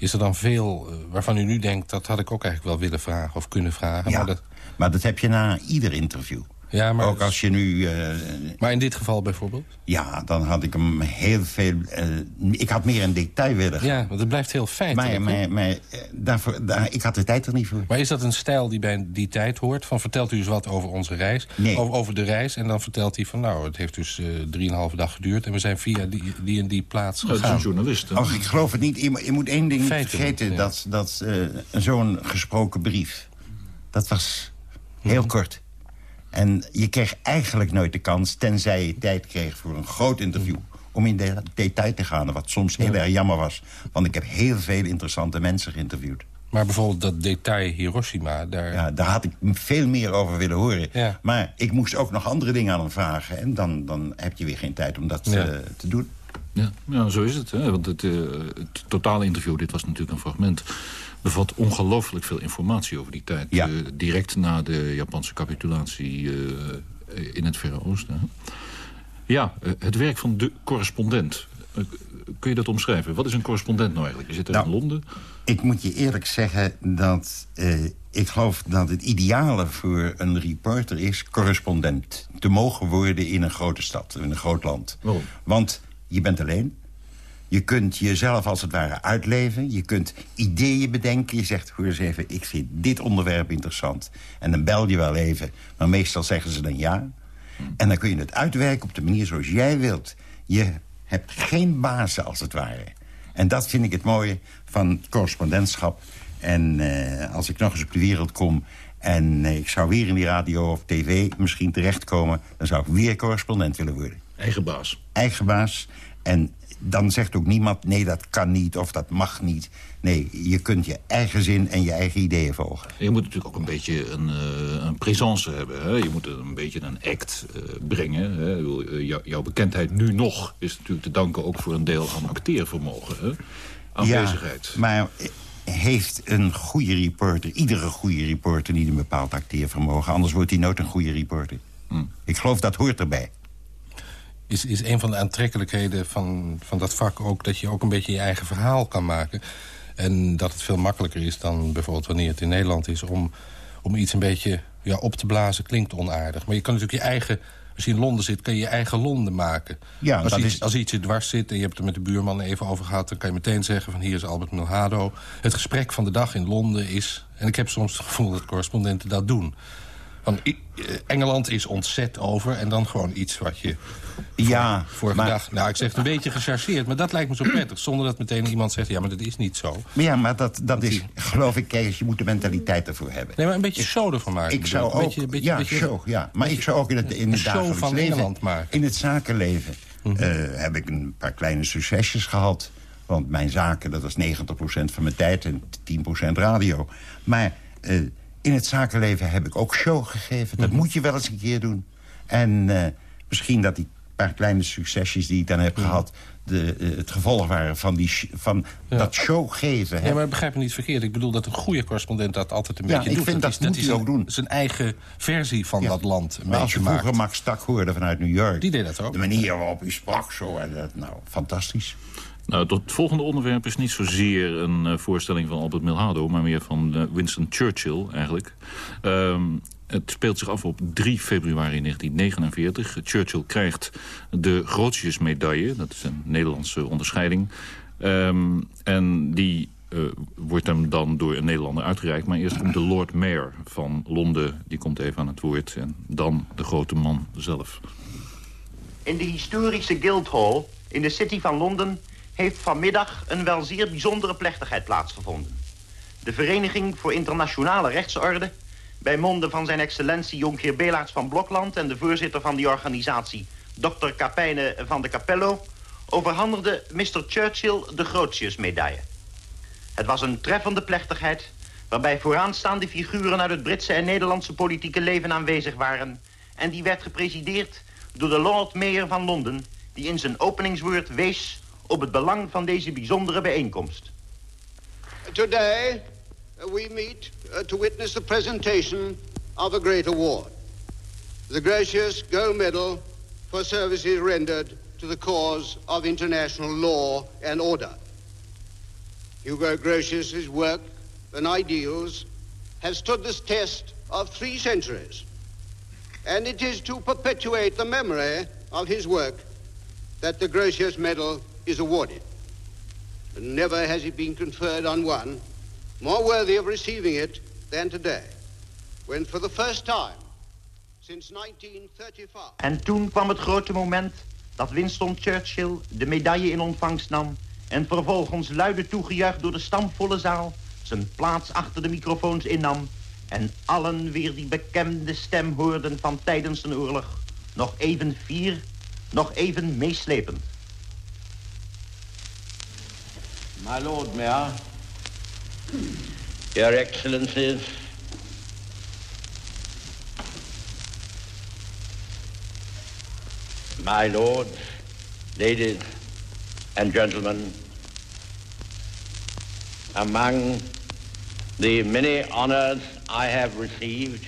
is er dan veel eh, waarvan u nu denkt... dat had ik ook eigenlijk wel willen vragen of kunnen vragen. Ja, Maar, dat, maar dat heb je na ieder interview. Ja, maar, Ook als je nu... eh, maar in dit geval bijvoorbeeld? ja, dan had ik hem heel veel... eh, ik had meer in detail willen gaan. Ja, want het blijft heel feitelijk. Maar, maar, maar eh, daarvoor, daar, ik had de tijd er niet voor. Maar is dat een stijl die bij die tijd hoort? Van vertelt u eens wat over onze reis? Nee. Over, over de reis. En dan vertelt hij van nou, het heeft dus eh, drieënhalve dag geduurd. En we zijn via die, die en die plaats Dat is een gegaan. journalist, hè? Och, ik geloof het niet. Je, moet- één ding niet vergeten. ja. Dat, dat eh, zo'n gesproken brief... dat was heel Mhm. kort. En je kreeg eigenlijk nooit de kans... tenzij je tijd kreeg voor een groot interview... om in de detail te gaan. Wat soms heel erg jammer was. Want ik heb heel veel interessante mensen geïnterviewd. Maar bijvoorbeeld dat detail Hiroshima, daar... Ja, daar had ik veel meer over willen horen. Ja. Maar ik moest ook nog andere dingen aan hem vragen. En dan, dan heb je weer geen tijd om dat Ja. eh, te doen. Ja, ja, zo is het. Hè? Want het, eh, het totale interview, dit was natuurlijk een fragment... bevat ongelooflijk veel informatie over die tijd. Ja. Eh, direct na de Japanse capitulatie eh, in het Verre Oosten. hè. Ja, het werk van de correspondent. Kun je dat omschrijven? Wat is een correspondent nou eigenlijk? Je zit er Nou, in Londen. Ik moet je eerlijk zeggen dat ik geloof dat het ideale voor een reporter is... correspondent te mogen worden in een grote stad, in een groot land. Waarom? Want je bent alleen. Je kunt jezelf als het ware uitleven. Je kunt ideeën bedenken. Je zegt, hoor eens even, ik vind dit onderwerp interessant. En dan bel je wel even. Maar meestal zeggen ze dan ja. En dan kun je het uitwerken op de manier zoals jij wilt. Je hebt geen bazen als het ware. En dat vind ik het mooie van correspondentschap. En eh, als ik nog eens op de wereld kom... en eh, ik zou weer in die radio of tv misschien terechtkomen... dan zou ik weer correspondent willen worden Eigen baas. eigen baas. En dan zegt ook niemand, nee, dat kan niet of dat mag niet. Nee, je kunt je eigen zin en je eigen ideeën volgen. En je moet natuurlijk ook een beetje een, eh, een présence hebben. Hè? Je moet een beetje een act eh, brengen. Hè? Eh, jou- jouw bekendheid nu nog is natuurlijk te danken ook voor een deel aan acteervermogen. Hè? Aanwezigheid. Ja, maar heeft een goede reporter, iedere goede reporter... niet een bepaald acteervermogen? Anders wordt hij nooit een goede reporter. Hm. Ik geloof dat hoort erbij. Is, is een van de aantrekkelijkheden van, van dat vak ook... dat je ook een beetje je eigen verhaal kan maken. En dat het veel makkelijker is dan bijvoorbeeld wanneer het in Nederland is... om, om iets een beetje ja, op te blazen klinkt onaardig. Maar je kan natuurlijk je eigen... Als je in Londen zit, kan je je eigen Londen maken. Ja, als, dat iets, is- als iets je dwars zit en je hebt er met de buurman even over gehad... dan kan je meteen zeggen van hier is Albert Milhado. Het gesprek van de dag in Londen is... en ik heb soms het gevoel dat correspondenten dat doen... Van, i- eh, Engeland is ontzet over en dan gewoon iets wat je... Ja, vorige maar- dag, nou ik zeg het een beetje gechargeerd... maar dat lijkt me zo prettig, zonder dat meteen iemand zegt... ja, maar dat is niet zo. Maar ja, maar dat, dat is, geloof ik, kijk, eens, je moet de mentaliteit ervoor hebben. Nee, maar een beetje show ervan maken. Ik zou ook, Een beetje- beetje- ja, beetje- show, ja. Maar ik zou ook in het, in het show dagelijks van leven, Engeland maken. Mhm. in het zakenleven, eh, heb ik een paar kleine succesjes gehad. Want mijn zaken, dat was 90% van mijn tijd en 10% radio. Maar eh, in het zakenleven heb ik ook show gegeven. Dat Mhm. moet je wel eens een keer doen. En eh, misschien dat die paar kleine succesjes die ik dan Mhm. heb gehad... De, eh, het gevolg waren van, die, van dat show geven. hè. Ja, maar begrijp me niet verkeerd. Ik bedoel dat een goede correspondent dat altijd een Ja, beetje ik doet. vind dat is, moet is hij ook doen. zijn eigen versie van dat land een Maar als je vroeger maakt. Max Stak hoorde vanuit New York... Die deed dat ook. De manier waarop u sprak zo, en dat, nou, fantastisch. Nou, het volgende onderwerp is niet zozeer een eh, voorstelling van Albert Milhado... maar meer van eh, Winston Churchill eigenlijk. Ehm, het speelt zich af op 3 februari 1949. Churchill krijgt de Grotiusmedaille. Dat is een Nederlandse onderscheiding. Ehm, en die eh, wordt hem dan door een Nederlander uitgereikt. Maar eerst komt de Lord Mayor van Londen. Die komt even aan het woord. En dan de grote man zelf. In de historische Guildhall in de City van Londen heeft vanmiddag een wel zeer bijzondere plechtigheid plaatsgevonden. De Vereniging voor Internationale Rechtsorde, bij monden van zijn excellentie Jonkheer Belaerts van Blokland en de voorzitter van die organisatie, Dr. Capijne van de Capello, overhandigde Mr. Churchill de Grotius-medaille. Het was een treffende plechtigheid waarbij vooraanstaande figuren uit het Britse en Nederlandse politieke leven aanwezig waren en die werd gepresideerd door de Lord Mayor van Londen, die in zijn openingswoord wees op het belang van deze bijzondere bijeenkomst. Today, we meet uh, to witness the presentation of a great award. The gracious Gold Medal for services rendered to the cause of international law and order. Hugo Grotius's work and ideals have stood this test of three centuries. And it is to perpetuate the memory of his work that the Grotius Medal is awarded. And never has it been conferred on one more worthy of receiving it than today, for the first time since 1935. En toen kwam het grote moment dat Winston Churchill de medaille in ontvangst nam... en vervolgens luide toegejuicht door de stamvolle zaal... zijn plaats achter de microfoons innam... en allen weer die bekende stem hoorden van tijdens een oorlog. Nog even fier, nog even meeslepend. My Lord Mayor, Your Excellencies, my lords, ladies and gentlemen, among the many honors I have received,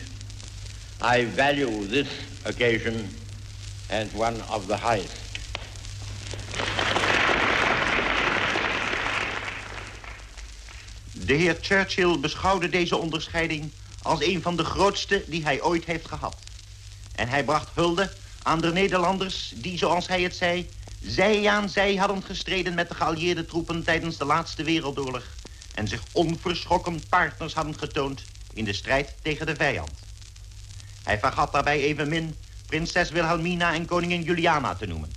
I value this occasion as one of the highest. De heer Churchill beschouwde deze onderscheiding als een van de grootste die hij ooit heeft gehad. En hij bracht hulde aan de Nederlanders die, zoals hij het zei... zij aan zij hadden gestreden met de geallieerde troepen tijdens de laatste wereldoorlog... en zich onverschrokken partners hadden getoond in de strijd tegen de vijand. Hij vergat daarbij evenmin prinses Wilhelmina en koningin Juliana te noemen.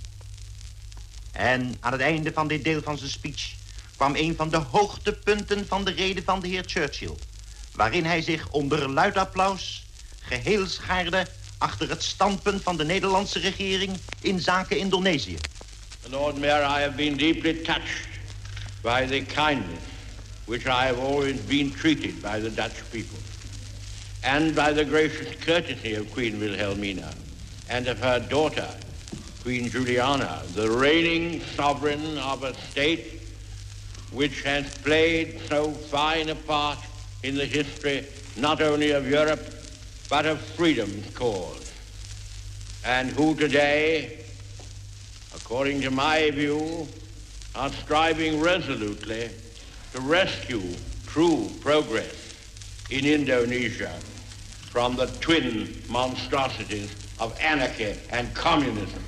En aan het einde van dit deel van zijn speech kwam een van de hoogtepunten van de reden van de heer Churchill. Waarin hij zich onder luid applaus geheel schaarde achter het standpunt van de Nederlandse regering in zaken Indonesië. Lord Mayor, I have been deeply touched by the kindness which I have always been treated by the Dutch people, and by the gracious courtesy of Queen Wilhelmina and of her daughter, Queen Juliana, the reigning sovereign of a state which has played so fine a part in the history not only of Europe, but of freedom's cause, and who today, according to my view, are striving resolutely to rescue true progress in Indonesia from the twin monstrosities of anarchy and communism.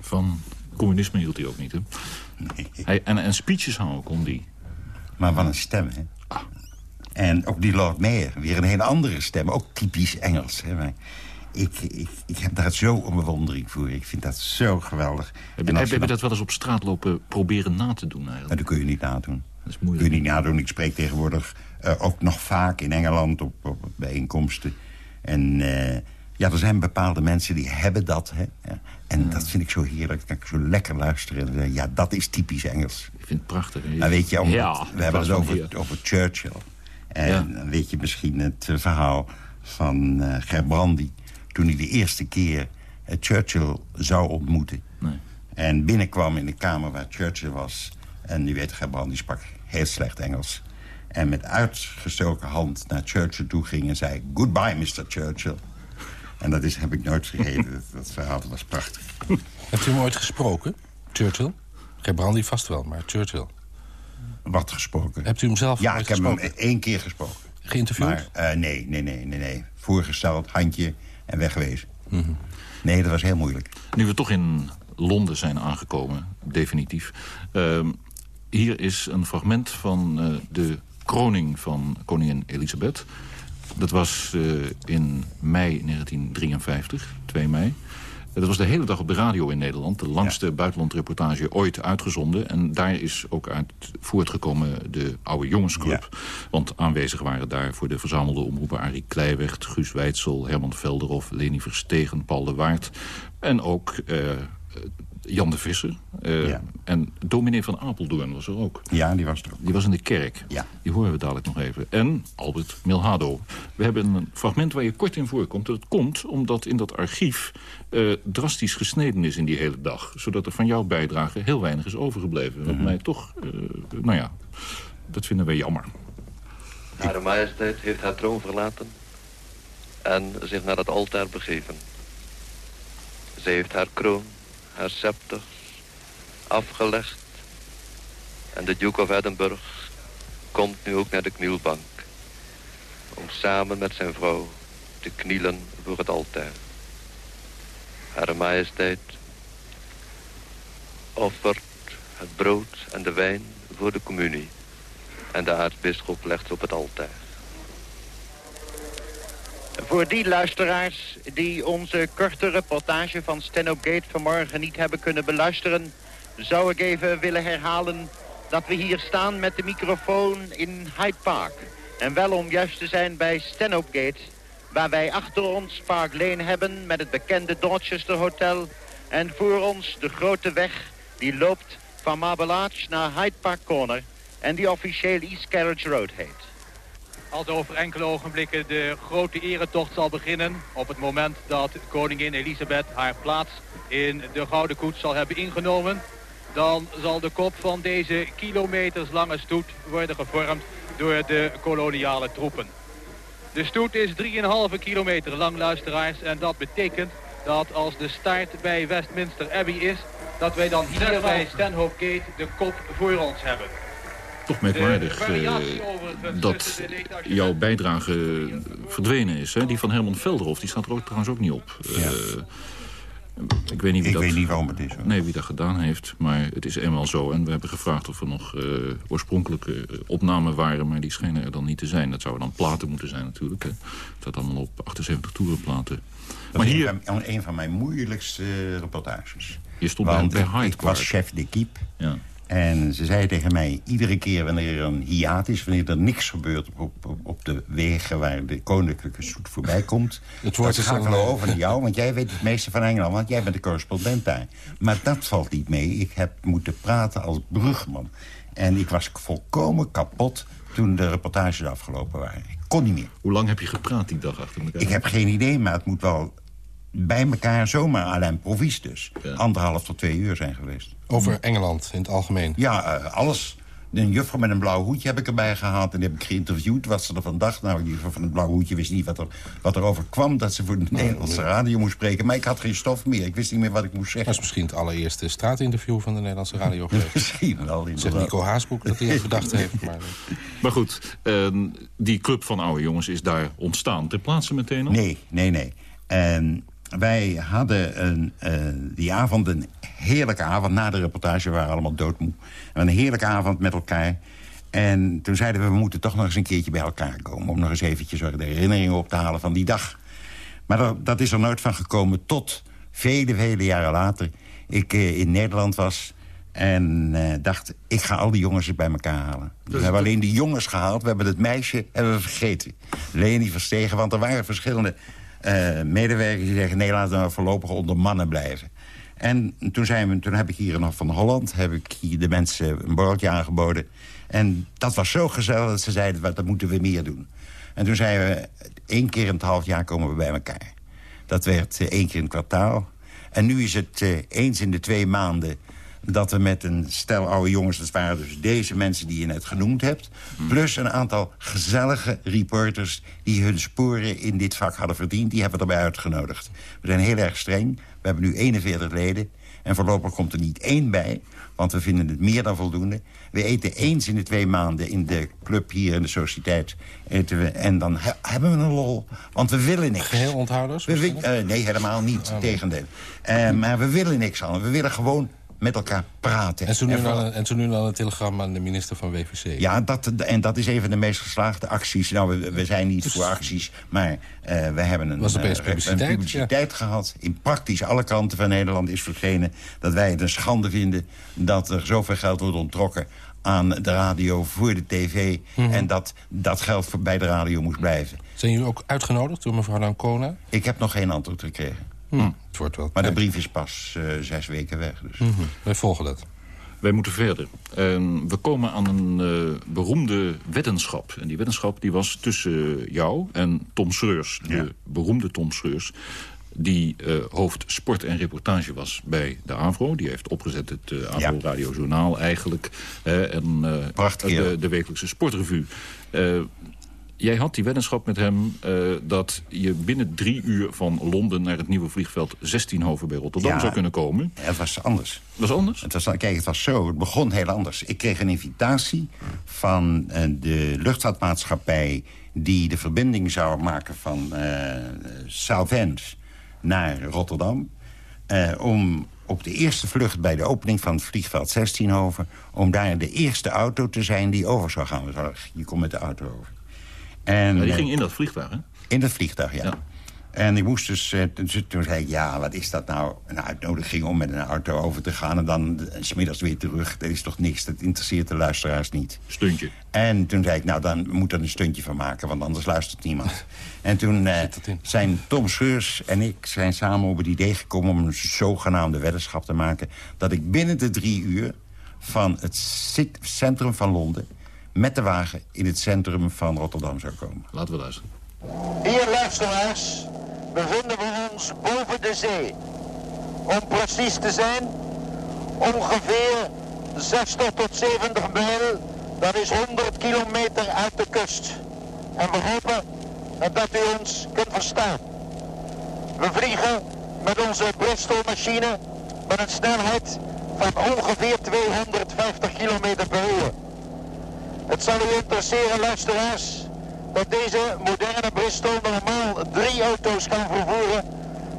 Van communisme hield hij ook niet, hè? Hij, en, en speeches houden kon die. Maar wat een stem, hè? En ook die Lord Mayor, weer een hele andere stem. Ook typisch Engels. Hè? Maar ik, ik, ik heb daar zo een bewondering voor. Ik vind dat zo geweldig. Heb, je- heb dat wel eens op straat lopen proberen na te doen eigenlijk? Maar dat kun je niet nadoen. Dat is kun moeilijk. je niet nadoen. Ik spreek tegenwoordig eh, ook nog vaak in Engeland op, op bijeenkomsten. En eh, ja, er zijn bepaalde mensen die hebben dat. Hè? Ja. En dat vind ik zo heerlijk. Dan kan ik zo lekker luisteren. En zeggen, ja, dat is typisch Engels. Ik vind het prachtig. hè? Maar weet je, omdat, Ja, we hebben het over, over Churchill. En dan weet je misschien het eh, verhaal van eh Gerbrandi... toen hij de eerste keer eh, Churchill zou ontmoeten. Nee. En binnenkwam in de kamer waar Churchill was. En u weet, Gerbrandi sprak heel slecht Engels. En met uitgestoken hand naar Churchill toe ging en zei... Goodbye, Mr. Churchill. En dat is, heb ik nooit vergeten. dat, dat verhaal dat was prachtig. Hebt u hem ooit gesproken, Churchill? Gebrandi vast wel, maar Churchill. Wat gesproken? Hebt u hem zelf Ja, ooit ik heb gesproken? hem één keer gesproken. Geïnterviewd? Maar eh, nee, nee, nee, nee, nee. Voorgesteld, handje en weggewezen. Mhm. Nee, dat was heel moeilijk. Nu we toch in Londen zijn aangekomen, definitief. Ehm, hier is een fragment van eh, de kroning van koningin Elisabeth. Dat was eh, in mei 1953, 2 mei. Dat was de hele dag op de radio in Nederland. De langste buitenlandreportage ooit uitgezonden. En daar is ook uit voortgekomen de oude jongensclub. Want aanwezig waren daar voor de verzamelde omroepen... Arie Kleiweg, Guus Weitzel, Herman Velderhof, Leni Verstegen, Paul de Waard. En ook eh, Jan de Visser. Eh, En dominee van Apeldoorn was er ook. Ja, die was er ook. Die was in de kerk. Ja. Die horen we dadelijk nog even. En Albert Milhado. We hebben een fragment waar je kort in voorkomt. Dat komt omdat in dat archief eh, drastisch gesneden is in die hele dag. Zodat er van jouw bijdrage heel weinig is overgebleven. Wat mij toch, eh, nou ja, dat vinden wij jammer. Hare majesteit heeft haar troon verlaten en zich naar het altaar begeven. Zij heeft haar kroon, haar scepter afgelegd en de Duke of Edinburgh komt nu ook naar de knielbank om samen met zijn vrouw te knielen voor het altaar. Hare majesteit offert het brood en de wijn voor de communie en de aartsbisschop legt op het altaar. Voor die luisteraars die onze korte reportage van Stenop Gate vanmorgen niet hebben kunnen beluisteren... zou ik even willen herhalen dat we hier staan met de microfoon in Hyde Park. En wel om juist te zijn bij Stenop Gate... waar wij achter ons Park Lane hebben met het bekende Dorchester Hotel... en voor ons de grote weg die loopt van Marble Arch naar Hyde Park Corner... en die officieel East Carriage Road heet. Als over enkele ogenblikken de grote eretocht zal beginnen... op het moment dat koningin Elisabeth haar plaats in de Gouden Koets zal hebben ingenomen... dan zal de kop van deze kilometerslange stoet worden gevormd door de koloniale troepen. De stoet is 3,5 kilometer lang, luisteraars. En dat betekent dat als de start bij Westminster Abbey is... dat wij dan hier bij Stanhope Gate de kop voor ons hebben. Toch merkwaardig De variatie eh, dat de jouw bijdrage verdwenen is. Hè? Die van Herman Velderhof, die staat er ook trouwens ook niet op. Eh, ik weet niet wie Ik dat, weet niet waarom het is. hoor. Nee, wie dat gedaan heeft, maar het is eenmaal zo. En we hebben gevraagd of er nog eh, oorspronkelijke opnamen waren... maar die schijnen er dan niet te zijn. Dat zouden dan platen moeten zijn natuurlijk. Hè. Het staat allemaal op 78 toerenplaten. Dat Maar hier, een van, mijn moeilijkste reportages. je stond bij, bij Hyde ik was Park. chef d'équipe. Ja. En ze zei tegen mij, iedere keer wanneer er een hiaat is... wanneer er niks gebeurt op, op, op de wegen waar de koninklijke stoet voorbij komt... Het we eh, over naar jou, want jij weet het meeste van Engeland... want jij bent de correspondent daar. Maar dat valt niet mee. Ik heb moeten praten als brugman. En ik was volkomen kapot toen de reportages afgelopen waren. Ik kon niet meer. Hoe lang heb je gepraat die dag achter elkaar? Ik heb geen idee, maar het moet wel bij elkaar zomaar à l'improvies dus. Anderhalf tot twee uur zijn geweest. Over Engeland in het algemeen. Ja, eh, alles. Een juffrouw met een blauw hoedje heb ik erbij gehaald. En die heb ik geïnterviewd wat ze ervan dacht. Nou, die juffrouw van het blauw hoedje wist niet wat er, wat er over kwam. Dat ze voor de Nederlandse radio moest spreken. Maar ik had geen stof meer. Ik wist niet meer wat ik moest zeggen. Dat is misschien het allereerste straatinterview van de Nederlandse radio geweest. misschien wel, Zegt Nico Haasbroek dat hij het verdacht heeft. Maar... Maar goed, ehm, die club van oude jongens is daar ontstaan. Ter plaatse meteen al? Nee, nee, nee. En wij hadden een, eh, die avond een heerlijke avond. Na de reportage we waren allemaal doodmoe. En een heerlijke avond met elkaar. En toen zeiden we, we moeten toch nog eens een keertje bij elkaar komen... om nog eens eventjes de herinneringen op te halen van die dag. Maar dat, dat is er nooit van gekomen tot vele, vele jaren later... ik eh, in Nederland was en eh, dacht, ik ga al die jongens bij elkaar halen. Dus we hebben alleen die jongens gehaald. We hebben het meisje hebben we vergeten. Leni Verstegen, want er waren verschillende eh, medewerkers... die zeggen, nee, laten we voorlopig onder mannen blijven. En toen, zijn we, toen heb ik hier nog van Holland... heb ik hier de mensen een borreltje aangeboden. En dat was zo gezellig dat ze zeiden, dat moeten we meer doen. En toen zeiden we, één keer in het half jaar komen we bij elkaar. Dat werd eh, één keer in het kwartaal. En nu is het eh, eens in de twee maanden dat we met een stel oude jongens... dat waren dus deze mensen die je net genoemd hebt... plus een aantal gezellige reporters... die hun sporen in dit vak hadden verdiend... die hebben we erbij uitgenodigd. We zijn heel erg streng. We hebben nu 41 leden. En voorlopig komt er niet één bij... want we vinden het meer dan voldoende. We eten eens in de twee maanden in de club hier in de sociëteit. Eten we, en dan hebben we een lol. Want we willen niks. Geheel onthouders? We, uh, nee, helemaal niet. Oh, Tegendeel. Uh, maar we willen niks aan. We willen gewoon met elkaar praten. En zo nu, al, en zo nu al een telegram aan de minister van WVC. Ja, dat, en dat is een van de meest geslaagde acties. Nou, we, we zijn niet dus- voor acties, maar uh, we hebben een, Was uh, publiciteit, een publiciteit gehad. In praktisch alle kanten van Nederland is verschenen... dat wij het een schande vinden dat er zoveel geld wordt ontrokken aan de radio voor de tv... Mhm. en dat dat geld voor, bij de radio moest blijven. Zijn jullie ook uitgenodigd door mevrouw Lancona? Ik heb nog geen antwoord gekregen. Hm. Het wordt wel maar de brief is pas uh, zes weken weg. Dus. Mm -hmm. Wij volgen dat. Wij moeten verder. Uh, we komen aan een uh, beroemde weddenschap. En die weddenschap die was tussen jou en Tom Schreurs. De ja. beroemde Tom Schreurs. Die uh, hoofd sport en reportage was bij de AVRO. Die heeft opgezet het uh, AVRO ja. Radio Journaal eigenlijk. en de, de wekelijkse sportrevue. Jij had die weddenschap met hem uh, dat je binnen drie uur van Londen... naar het nieuwe vliegveld 16hoven bij Rotterdam ja, zou kunnen komen. Het was anders. Het was anders? Het was, kijk, het was zo. Het begon heel anders. Ik kreeg een invitatie van uh, de luchtvaartmaatschappij... die de verbinding zou maken van uh, Southend naar Rotterdam... om op de eerste vlucht bij de opening van het vliegveld 16hoven... om daar de eerste auto te zijn die over zou gaan. Je komt met de auto over. En, maar die ging in dat vliegtuig, hè? In dat vliegtuig, ja. ja. En ik moest dus, toen zei ik, ja, wat is dat nou? Een uitnodiging om met een auto over te gaan... en dan smiddags weer terug. Dat is toch niks, dat interesseert de luisteraars niet. Stuntje. En toen zei ik, nou, dan moet er een stuntje van maken... want anders luistert niemand. en toen zijn Tom Scheurs en ik zijn samen op het idee gekomen... om een zogenaamde weddenschap te maken... dat ik binnen de drie uur van het centrum van Londen met de wagen in het centrum van Rotterdam zou komen. Laten we luisteren. Hier, luisteraars, bevinden we ons boven de zee. Om precies te zijn, ongeveer 60 tot 70 mijl, dat is 100 kilometer uit de kust. En we hopen dat u ons kunt verstaan. We vliegen met onze Bristol-machine met een snelheid van ongeveer 250 kilometer per uur. Het zal u interesseren, luisteraars, dat deze moderne Bristol normaal drie auto's kan vervoeren.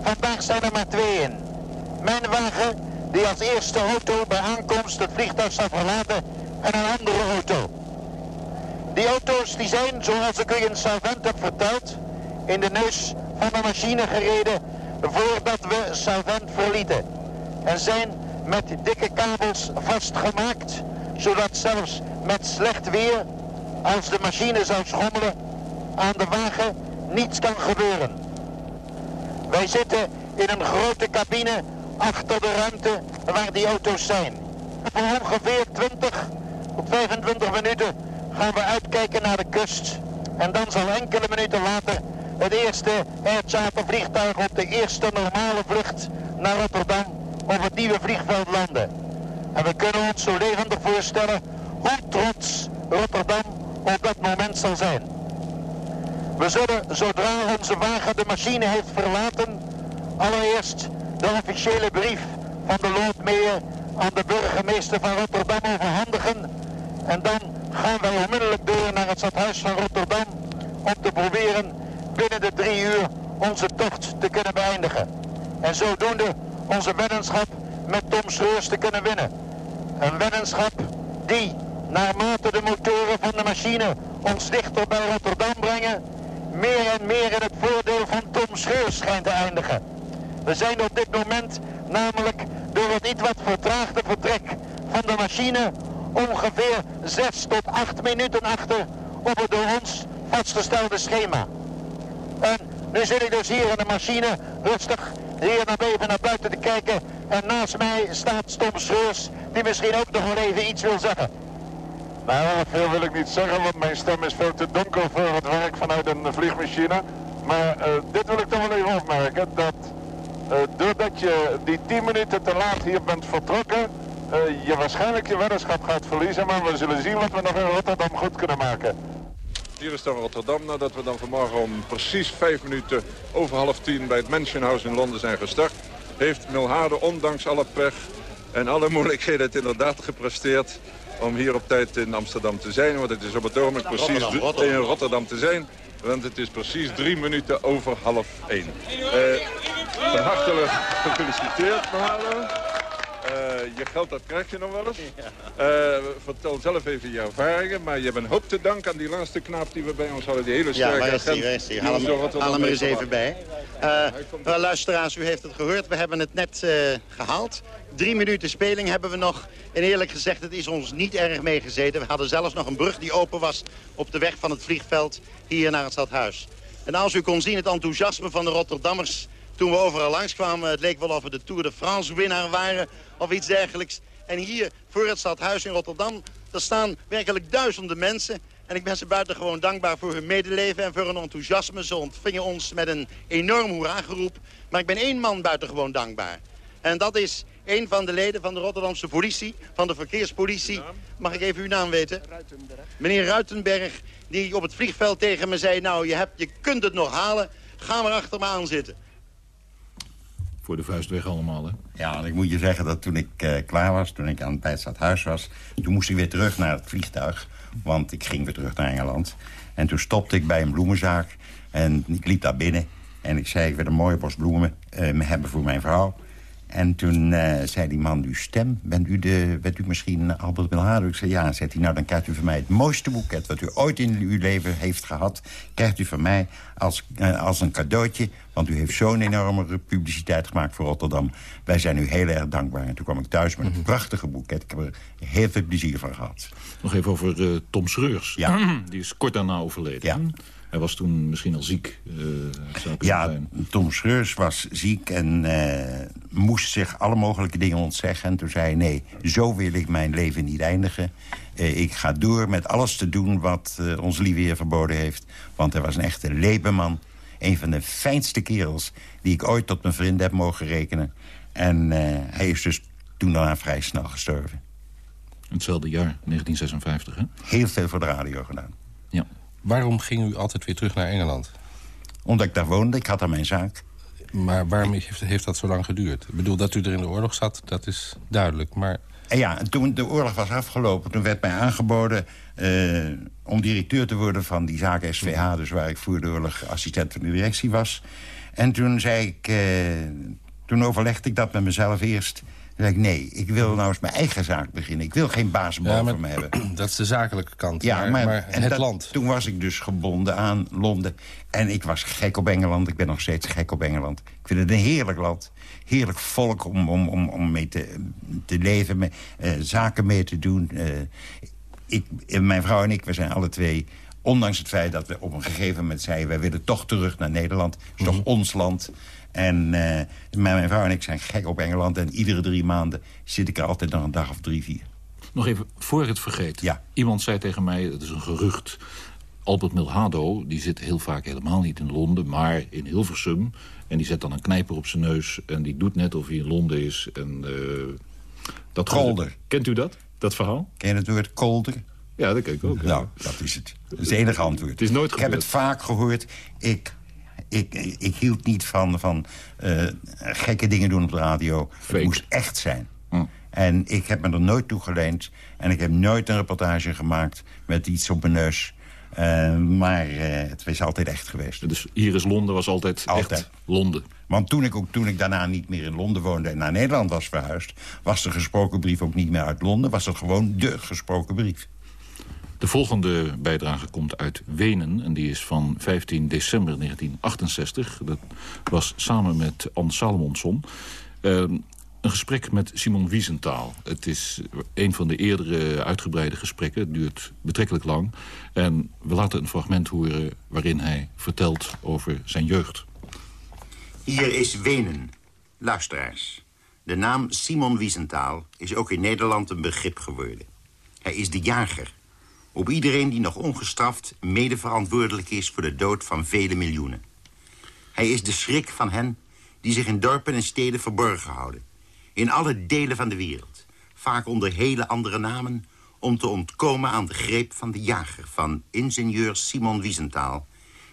Vandaag zijn er maar twee in. Mijn wagen, die als eerste auto bij aankomst het vliegtuig zal verlaten, en een andere auto. Die auto's die zijn, zoals ik u in Salvent heb verteld, in de neus van de machine gereden voordat we Salvent verlieten. En zijn met dikke kabels vastgemaakt, zodat zelfs met slecht weer, als de machine zou schommelen, aan de wagen niets kan gebeuren. Wij zitten in een grote cabine achter de ruimte waar die auto's zijn. Voor ongeveer 20 tot 25 minuten gaan we uitkijken naar de kust. En dan zal enkele minuten later het eerste aircharter vliegtuig op de eerste normale vlucht naar Rotterdam op het nieuwe vliegveld landen. En we kunnen ons zo levendig voorstellen hoe trots Rotterdam op dat moment zal zijn. We zullen, zodra onze wagen de machine heeft verlaten, allereerst de officiële brief van de Lord Mayor aan de burgemeester van Rotterdam overhandigen. En dan gaan wij onmiddellijk door naar het stadhuis van Rotterdam om te proberen binnen de drie uur onze tocht te kunnen beëindigen. En zodoende onze weddenschap met Tom Schreurs te kunnen winnen. Een weddenschap die, naarmate de motoren van de machine ons dichter bij Rotterdam brengen, meer en meer in het voordeel van Tom Schreurs schijnt te eindigen. We zijn op dit moment namelijk door het iets wat vertraagde vertrek van de machine ongeveer 6 tot 8 minuten achter op het door ons vastgestelde schema. En nu zit ik dus hier in de machine rustig hier naar even naar buiten te kijken. En naast mij staat Tom Schreurs, die misschien ook nog wel even iets wil zeggen. Nou, veel wil ik niet zeggen, want mijn stem is veel te donker voor het werk vanuit een vliegmachine. Maar uh, dit wil ik toch wel even opmerken, dat uh, doordat je die 10 minuten te laat hier bent vertrokken, uh, je waarschijnlijk je weddenschap gaat verliezen. Maar we zullen zien wat we nog in Rotterdam goed kunnen maken. Hier is dan Rotterdam, nadat we dan vanmorgen om precies vijf minuten over half tien bij het Mansion House in Londen zijn gestart. Heeft Milhade ondanks alle pech en alle moeilijkheden het inderdaad gepresteerd om hier op tijd in Amsterdam te zijn. Want het is op het ogenblik precies Rotterdam, Rotterdam. in Rotterdam te zijn. Want het is precies drie minuten over half één. Uh, van hartelijk gefeliciteerd, Milhade. Uh, je geld, dat krijg je nog wel eens. Uh, vertel zelf even je ervaringen. Maar je hebt een hoop te danken aan die laatste knaap die we bij ons hadden. Die hele sterke Ja, waar is die? Waar is die? Haal, hem, haal hem er eens even bij. Uh, luisteraars, u heeft het gehoord. We hebben het net gehaald. Drie minuten speling hebben we nog. En eerlijk gezegd, het is ons niet erg meegezeten. We hadden zelfs nog een brug die open was op de weg van het vliegveld hier naar het stadhuis. En als u kon zien het enthousiasme van de Rotterdammers toen we overal langskwamen. Het leek wel of we de Tour de France winnaar waren of iets dergelijks. En hier voor het stadhuis in Rotterdam, daar staan werkelijk duizenden mensen. En ik ben ze buitengewoon dankbaar voor hun medeleven en voor hun enthousiasme. Ze ontvingen ons met een enorm hoera-geroep. Maar ik ben één man buitengewoon dankbaar. En dat is een van de leden van de Rotterdamse politie, van de verkeerspolitie. Mag ik even uw naam weten? Ruitenberg. Meneer Ruitenberg, die op het vliegveld tegen me zei... nou, je, hebt, je kunt het nog halen, ga maar achter me aan zitten. Voor de vuist weg allemaal, hè? Ja, en ik moet je zeggen dat toen ik uh, klaar was, toen ik aan het bij het stadhuis was... toen moest ik weer terug naar het vliegtuig, want ik ging weer terug naar Engeland. En toen stopte ik bij een bloemenzaak en ik liep daar binnen... en ik zei, ik wil een mooie bos bloemen uh, hebben voor mijn vrouw... En toen uh, zei die man, uw stem, bent u, de, bent u misschien Albert Milhado? Ik zei, ja. Zegt hij, nou, dan krijgt u van mij het mooiste boeket... wat u ooit in uw leven heeft gehad. Krijgt u van mij als, uh, als een cadeautje. Want u heeft zo'n enorme publiciteit gemaakt voor Rotterdam. Wij zijn u heel erg dankbaar. En toen kwam ik thuis met een prachtige boeket. Ik heb er heel veel plezier van gehad. Nog even over uh, Tom Schreurs. Ja. Die is kort daarna overleden. Ja. Hij was toen misschien al ziek. Uh, ja, zijn. Tom Schreurs was ziek en uh, moest zich alle mogelijke dingen ontzeggen. En toen zei hij, nee, zo wil ik mijn leven niet eindigen. Uh, ik ga door met alles te doen wat ons lieve heer verboden heeft. Want hij was een echte lebenman. Een van de fijnste kerels die ik ooit tot mijn vriend heb mogen rekenen. En hij is dus toen daarna vrij snel gestorven. Hetzelfde jaar, 1956, hè? Heel veel voor de radio gedaan. Ja. Waarom ging u altijd weer terug naar Engeland? Omdat ik daar woonde, ik had daar mijn zaak. Maar waarom heeft, heeft dat zo lang geduurd? Ik bedoel, dat u er in de oorlog zat, dat is duidelijk, maar... En ja, en toen de oorlog was afgelopen, toen werd mij aangeboden... Uh, om directeur te worden van die zaak SVH... dus waar ik voor de oorlog assistent van de directie was. En toen zei ik... Uh, toen overlegde ik dat met mezelf eerst... Dan zei ik, nee, ik wil nou eens mijn eigen zaak beginnen. Ik wil geen baas boven ja, me hebben. Dat is de zakelijke kant, ja, maar, maar, maar en het dat, land. Toen was ik dus gebonden aan Londen. En ik was gek op Engeland. Ik ben nog steeds gek op Engeland. Ik vind het een heerlijk land. Heerlijk volk om, om, om, om mee te, te leven. Met, uh, zaken mee te doen. Uh, ik, mijn vrouw en ik, we zijn alle twee... Ondanks het feit dat we op een gegeven moment zeiden... wij willen toch terug naar Nederland. Het is toch ons land. En uh, mijn vrouw en ik zijn gek op Engeland. En iedere drie maanden zit ik er altijd nog een dag of drie, vier. Nog even, voor het vergeet. Ja. Iemand zei tegen mij, het is een gerucht... Albert Milhado, die zit heel vaak helemaal niet in Londen... maar in Hilversum. En die zet dan een knijper op zijn neus... en die doet net of hij in Londen is. En, uh, dat Kolder. Kent u dat? Dat verhaal? Ken je het woord kolder? Ja, dat ken ik ook. Nou, dat is het. Dat is het enige antwoord. Het is nooit Ik heb het vaak gehoord. Ik, ik, ik hield niet van, van eh, gekke dingen doen op de radio. Het moest echt zijn. Hm. En ik heb me er nooit toe geleend. En ik heb nooit een reportage gemaakt met iets op mijn neus. Eh, maar eh, het is altijd echt geweest. Dus hier is Londen was altijd, Altijd. echt Londen. Want toen ik, ook, toen ik daarna niet meer in Londen woonde en naar Nederland was verhuisd... was de gesproken brief ook niet meer uit Londen. Was het gewoon de gesproken brief. De volgende bijdrage komt uit Wenen en die is van 15 december 1968. Dat was samen met Anne Salomonsson. Eh, een gesprek met Simon Wiesenthal. Het is een van de eerdere uitgebreide gesprekken. Het duurt betrekkelijk lang. En we laten een fragment horen waarin hij vertelt over zijn jeugd. Hier is Wenen. Luisteraars. De naam Simon Wiesenthal is ook in Nederland een begrip geworden. Hij is de jager. Op iedereen die nog ongestraft mede verantwoordelijk is... voor de dood van vele miljoenen. Hij is de schrik van hen die zich in dorpen en steden verborgen houden. In alle delen van de wereld. Vaak onder hele andere namen... om te ontkomen aan de greep van de jager... van ingenieur Simon Wiesenthal...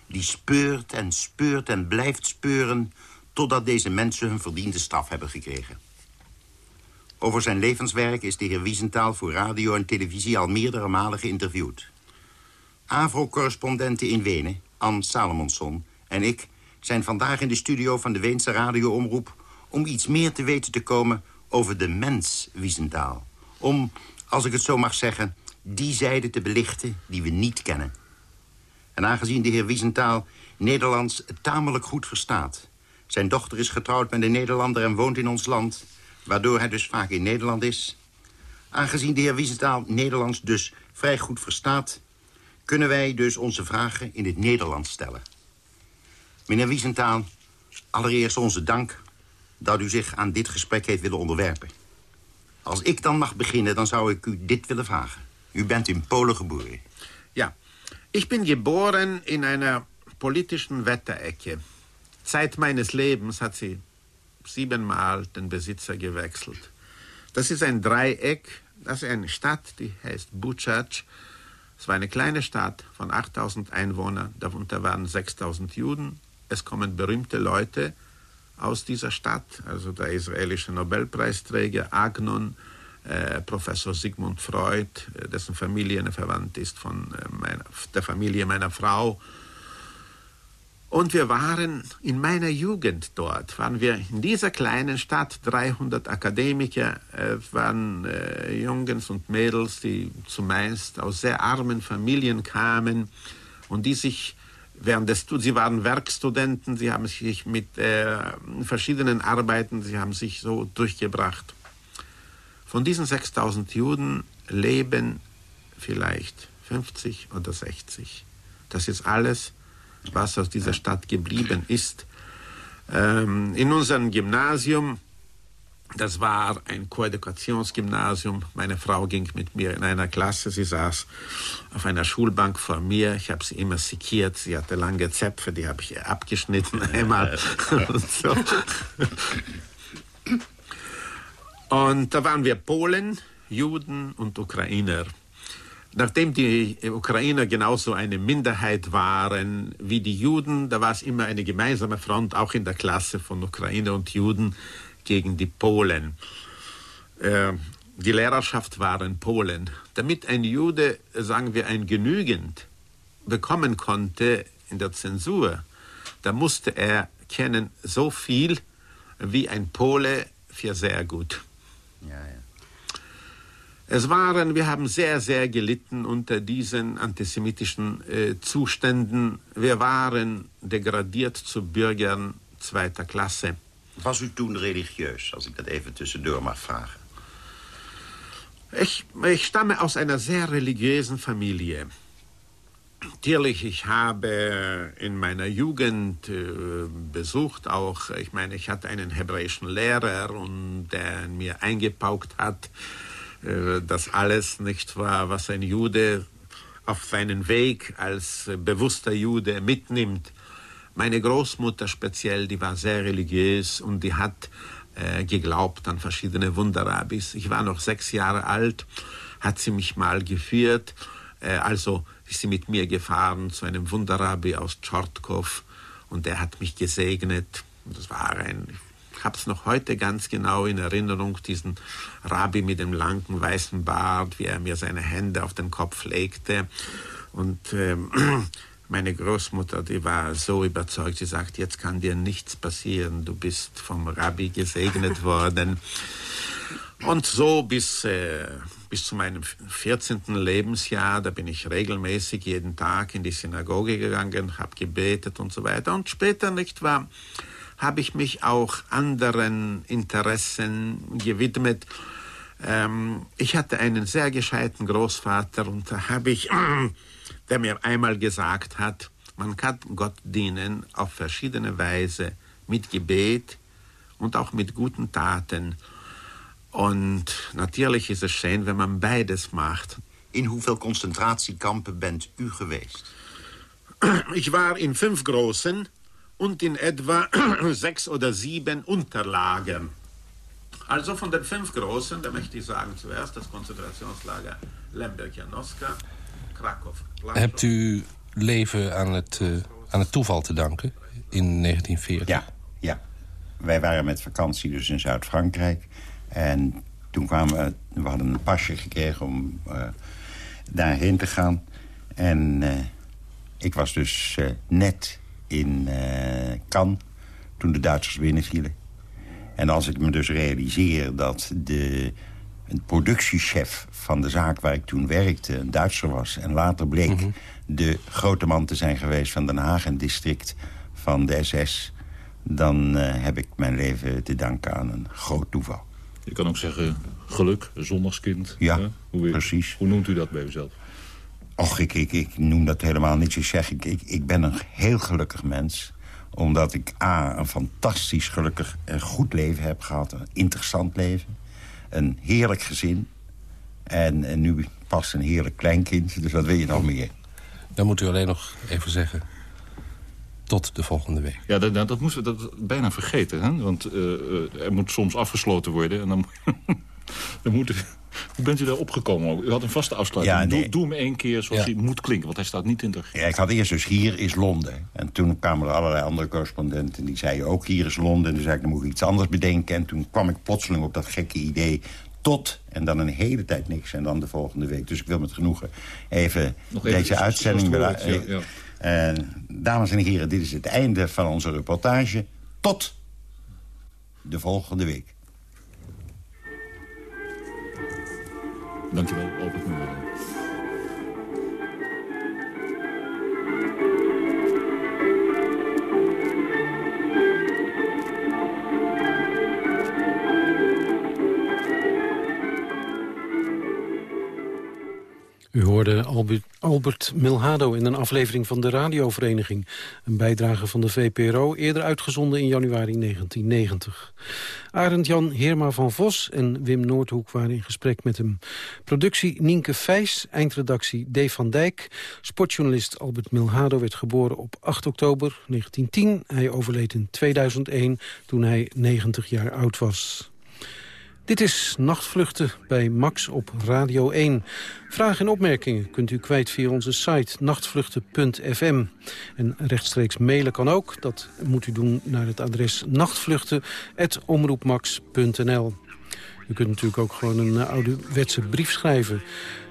die speurt en speurt en blijft speuren... totdat deze mensen hun verdiende straf hebben gekregen. Over zijn levenswerk is de heer Wiesenthal voor radio en televisie... al meerdere malen geïnterviewd. AVRO-correspondenten in Wenen, Ann Salomonsson en ik... zijn vandaag in de studio van de Weense radioomroep... om iets meer te weten te komen over de mens Wiesenthal. Om, als ik het zo mag zeggen, die zijde te belichten die we niet kennen. En aangezien de heer Wiesenthal Nederlands tamelijk goed verstaat... zijn dochter is getrouwd met een Nederlander en woont in ons land... waardoor hij dus vaak in Nederland is... aangezien de heer Wiesenthal Nederlands dus vrij goed verstaat... kunnen wij dus onze vragen in het Nederlands stellen. Meneer Wiesenthal, allereerst onze dank... dat u zich aan dit gesprek heeft willen onderwerpen. Als ik dan mag beginnen, dan zou ik u dit willen vragen. U bent in Polen geboren. Ja, ich bin geboren in einer politischen Wetterecke. Zeit meines Lebens hat sie siebenmal den Besitzer gewechselt. Das ist ein Dreieck, das ist eine Stadt, die heißt Bucac. Es war eine kleine Stadt von 8000 Einwohnern, darunter waren 6000 Juden. Es kommen berühmte Leute aus dieser Stadt, also der israelische Nobelpreisträger Agnon, äh, Professor Sigmund Freud, äh, dessen Familie eine Verwandte ist von äh, meiner, der Familie meiner Frau. Und wir waren in meiner Jugend dort, waren wir in dieser kleinen Stadt, 300 Akademiker, äh, waren äh, Jungs und Mädels, die zumeist aus sehr armen Familien kamen und die sich während des, sie waren Werkstudenten, sie haben sich mit äh, verschiedenen Arbeiten, sie haben sich so durchgebracht. Von diesen 6000 Juden leben vielleicht 50 oder 60. Das ist alles, was aus dieser Stadt geblieben ist. Ähm, in unserem Gymnasium, das war ein Koedukationsgymnasium, meine Frau ging mit mir in einer Klasse, sie saß auf einer Schulbank vor mir, ich habe sie immer sekiert, sie hatte lange Zäpfe, die habe ich abgeschnitten einmal. und, so. und da waren wir Polen, Juden und Ukrainer. Nachdem die Ukrainer genauso eine Minderheit waren wie die Juden, da war es immer eine gemeinsame Front, auch in der Klasse von Ukrainer und Juden gegen die Polen. Äh, die Lehrerschaft waren Polen. Damit ein Jude, sagen wir, ein Genügend bekommen konnte in der Zensur, da musste er kennen so viel wie ein Pole für sehr gut. Ja, ja. Es waren, wir haben sehr, sehr gelitten unter diesen antisemitischen äh, Zuständen. Wir waren degradiert zu Bürgern zweiter Klasse. Was u toen religieus, als ik dat even tussendoor mag vragen? Ich, ich stamme aus einer sehr religiösen Familie. Natürlich, ich habe in meiner Jugend äh, besucht auch, ich meine, ich hatte einen hebräischen Lehrer und der mir eingepaukt hat, dass alles nicht war, was ein Jude auf seinen Weg als äh, bewusster Jude mitnimmt. Meine Großmutter speziell, die war sehr religiös und die hat äh, geglaubt an verschiedene Wunderrabis. Ich war noch sechs Jahre alt, hat sie mich mal geführt. Äh, also ist sie mit mir gefahren zu einem Wunderrabi aus Tschortkow und der hat mich gesegnet. Das war ein, ich habe es noch heute ganz genau in Erinnerung, diesen Rabbi mit dem langen weißen Bart, wie er mir seine Hände auf den Kopf legte. Und ähm, meine Großmutter, die war so überzeugt, sie sagt, jetzt kann dir nichts passieren, du bist vom Rabbi gesegnet worden. Und so bis, äh, bis zu meinem 14. Lebensjahr, da bin ich regelmäßig jeden Tag in die Synagoge gegangen, habe gebetet und so weiter. Und später, nicht wahr, habe ich mich auch anderen Interessen gewidmet. Ähm, ich hatte einen sehr gescheiten Großvater und da habe ich, der mir einmal gesagt hat, man kann Gott dienen auf verschiedene Weise, mit Gebet und auch mit guten Taten. Und natuurlijk is het schön, wenn man beides macht. In hoeveel concentratiekampen bent u geweest? Ich war in fünf großen und in etwa sechs oder sieben Unterlagen. Also von den fünf großen, da möchte ich sagen zuerst das Konzentrationslager Lemberg-Janoska, Krakow. Hebt u leven aan het, uh, aan het toeval te danken in 1940? Ja, ja. Wij waren met vakantie dus in Zuid-Frankrijk. En toen kwamen we, we hadden een pasje gekregen om uh, daarheen te gaan. En uh, ik was dus uh, net in Cannes toen de Duitsers binnenvielen. En als ik me dus realiseer dat de een productiechef van de zaak waar ik toen werkte... een Duitser was en later bleek mm -hmm. de grote man te zijn geweest... van Den Haag en district van de SS... dan heb ik mijn leven te danken aan een groot toeval. Je kan ook zeggen geluk, zondagskind. Ja, hè? Hoe, precies. Hoe noemt u dat bij uzelf? Och, ik, ik, ik noem dat helemaal niet. Ik zeg, ik, ik, ik ben een heel gelukkig mens. Omdat ik A, een fantastisch gelukkig en goed leven heb gehad. Een interessant leven. Een heerlijk gezin. En, en nu pas een heerlijk kleinkind. Dus wat wil je nog meer? Dan moet u alleen nog even zeggen tot de volgende week. Ja, dat, dat moesten we dat bijna vergeten. Hè? Want uh, er moet soms afgesloten worden. En dan, dan moet u, hoe bent u daar opgekomen? U had een vaste afsluiting. Ja, nee. doe, doe hem één keer zoals hij moet klinken. Want hij staat niet in de Ja, ik had eerst dus hier is Londen. En toen kwamen er allerlei andere correspondenten. Die zeiden ook hier is Londen. En toen zei ik, dan moet ik iets anders bedenken. En toen kwam ik plotseling op dat gekke idee tot en dan een hele tijd niks. En dan de volgende week. Dus ik wil met genoegen even, deze uitzending... ja, ja. En dames en heren, dit is het einde van onze reportage. Tot de volgende week. Dankjewel, Albert Muller. U hoorde Albert, Milhado in een aflevering van de radiovereniging. Een bijdrage van de VPRO, eerder uitgezonden in januari 1990. Arend Jan Heerma van Vos en Wim Noordhoek waren in gesprek met hem. Productie Nienke Vijs, eindredactie Dave van Dijk. Sportjournalist Albert Milhado werd geboren op 8 oktober 1910. Hij overleed in 2001 toen hij 90 jaar oud was. Dit is Nachtvluchten bij Max op Radio 1. Vragen en opmerkingen kunt u kwijt via onze site nachtvluchten.fm. En rechtstreeks mailen kan ook. Dat moet u doen naar het adres nachtvluchten.omroepmax.nl. U kunt natuurlijk ook gewoon een uh, ouderwetse brief schrijven.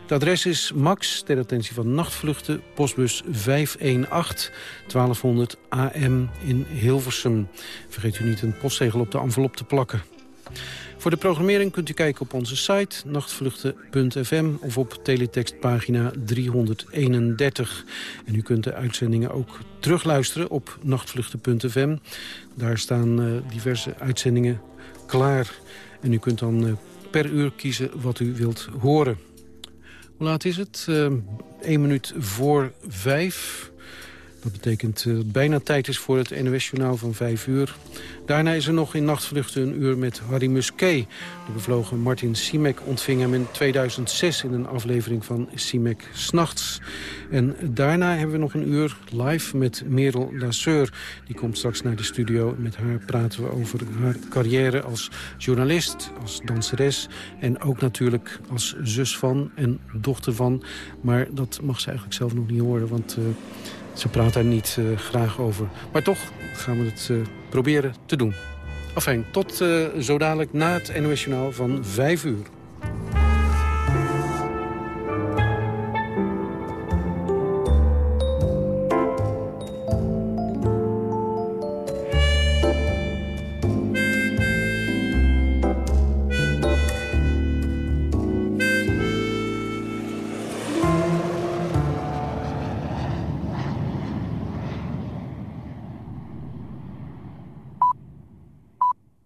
Het adres is Max, ter attentie van Nachtvluchten, postbus 518 1200 AM in Hilversum. Vergeet u niet een postzegel op de envelop te plakken. Voor de programmering kunt u kijken op onze site nachtvluchten.fm of op teletextpagina 331. En u kunt de uitzendingen ook terugluisteren op nachtvluchten.fm. Daar staan uh, diverse uitzendingen klaar. En u kunt dan uh, per uur kiezen wat u wilt horen. Hoe laat is het? Uh, 1 minuut voor 5. Dat betekent dat het bijna tijd is voor het NOS-journaal van 5 uur. Daarna is er nog in nachtvluchten een uur met Harry Musquet. De bevlogen Martin Simek ontving hem in 2006 in een aflevering van Simek S'nachts. En daarna hebben we nog een uur live met Merel Lasseur. Die komt straks naar de studio. Met haar praten we over haar carrière als journalist, als danseres... en ook natuurlijk als zus van en dochter van. Maar dat mag ze eigenlijk zelf nog niet horen, want... Uh, ze praat daar niet uh, graag over. Maar toch gaan we het uh, proberen te doen. Afijn, tot uh, zo dadelijk na het NOS Journaal van 5 uur.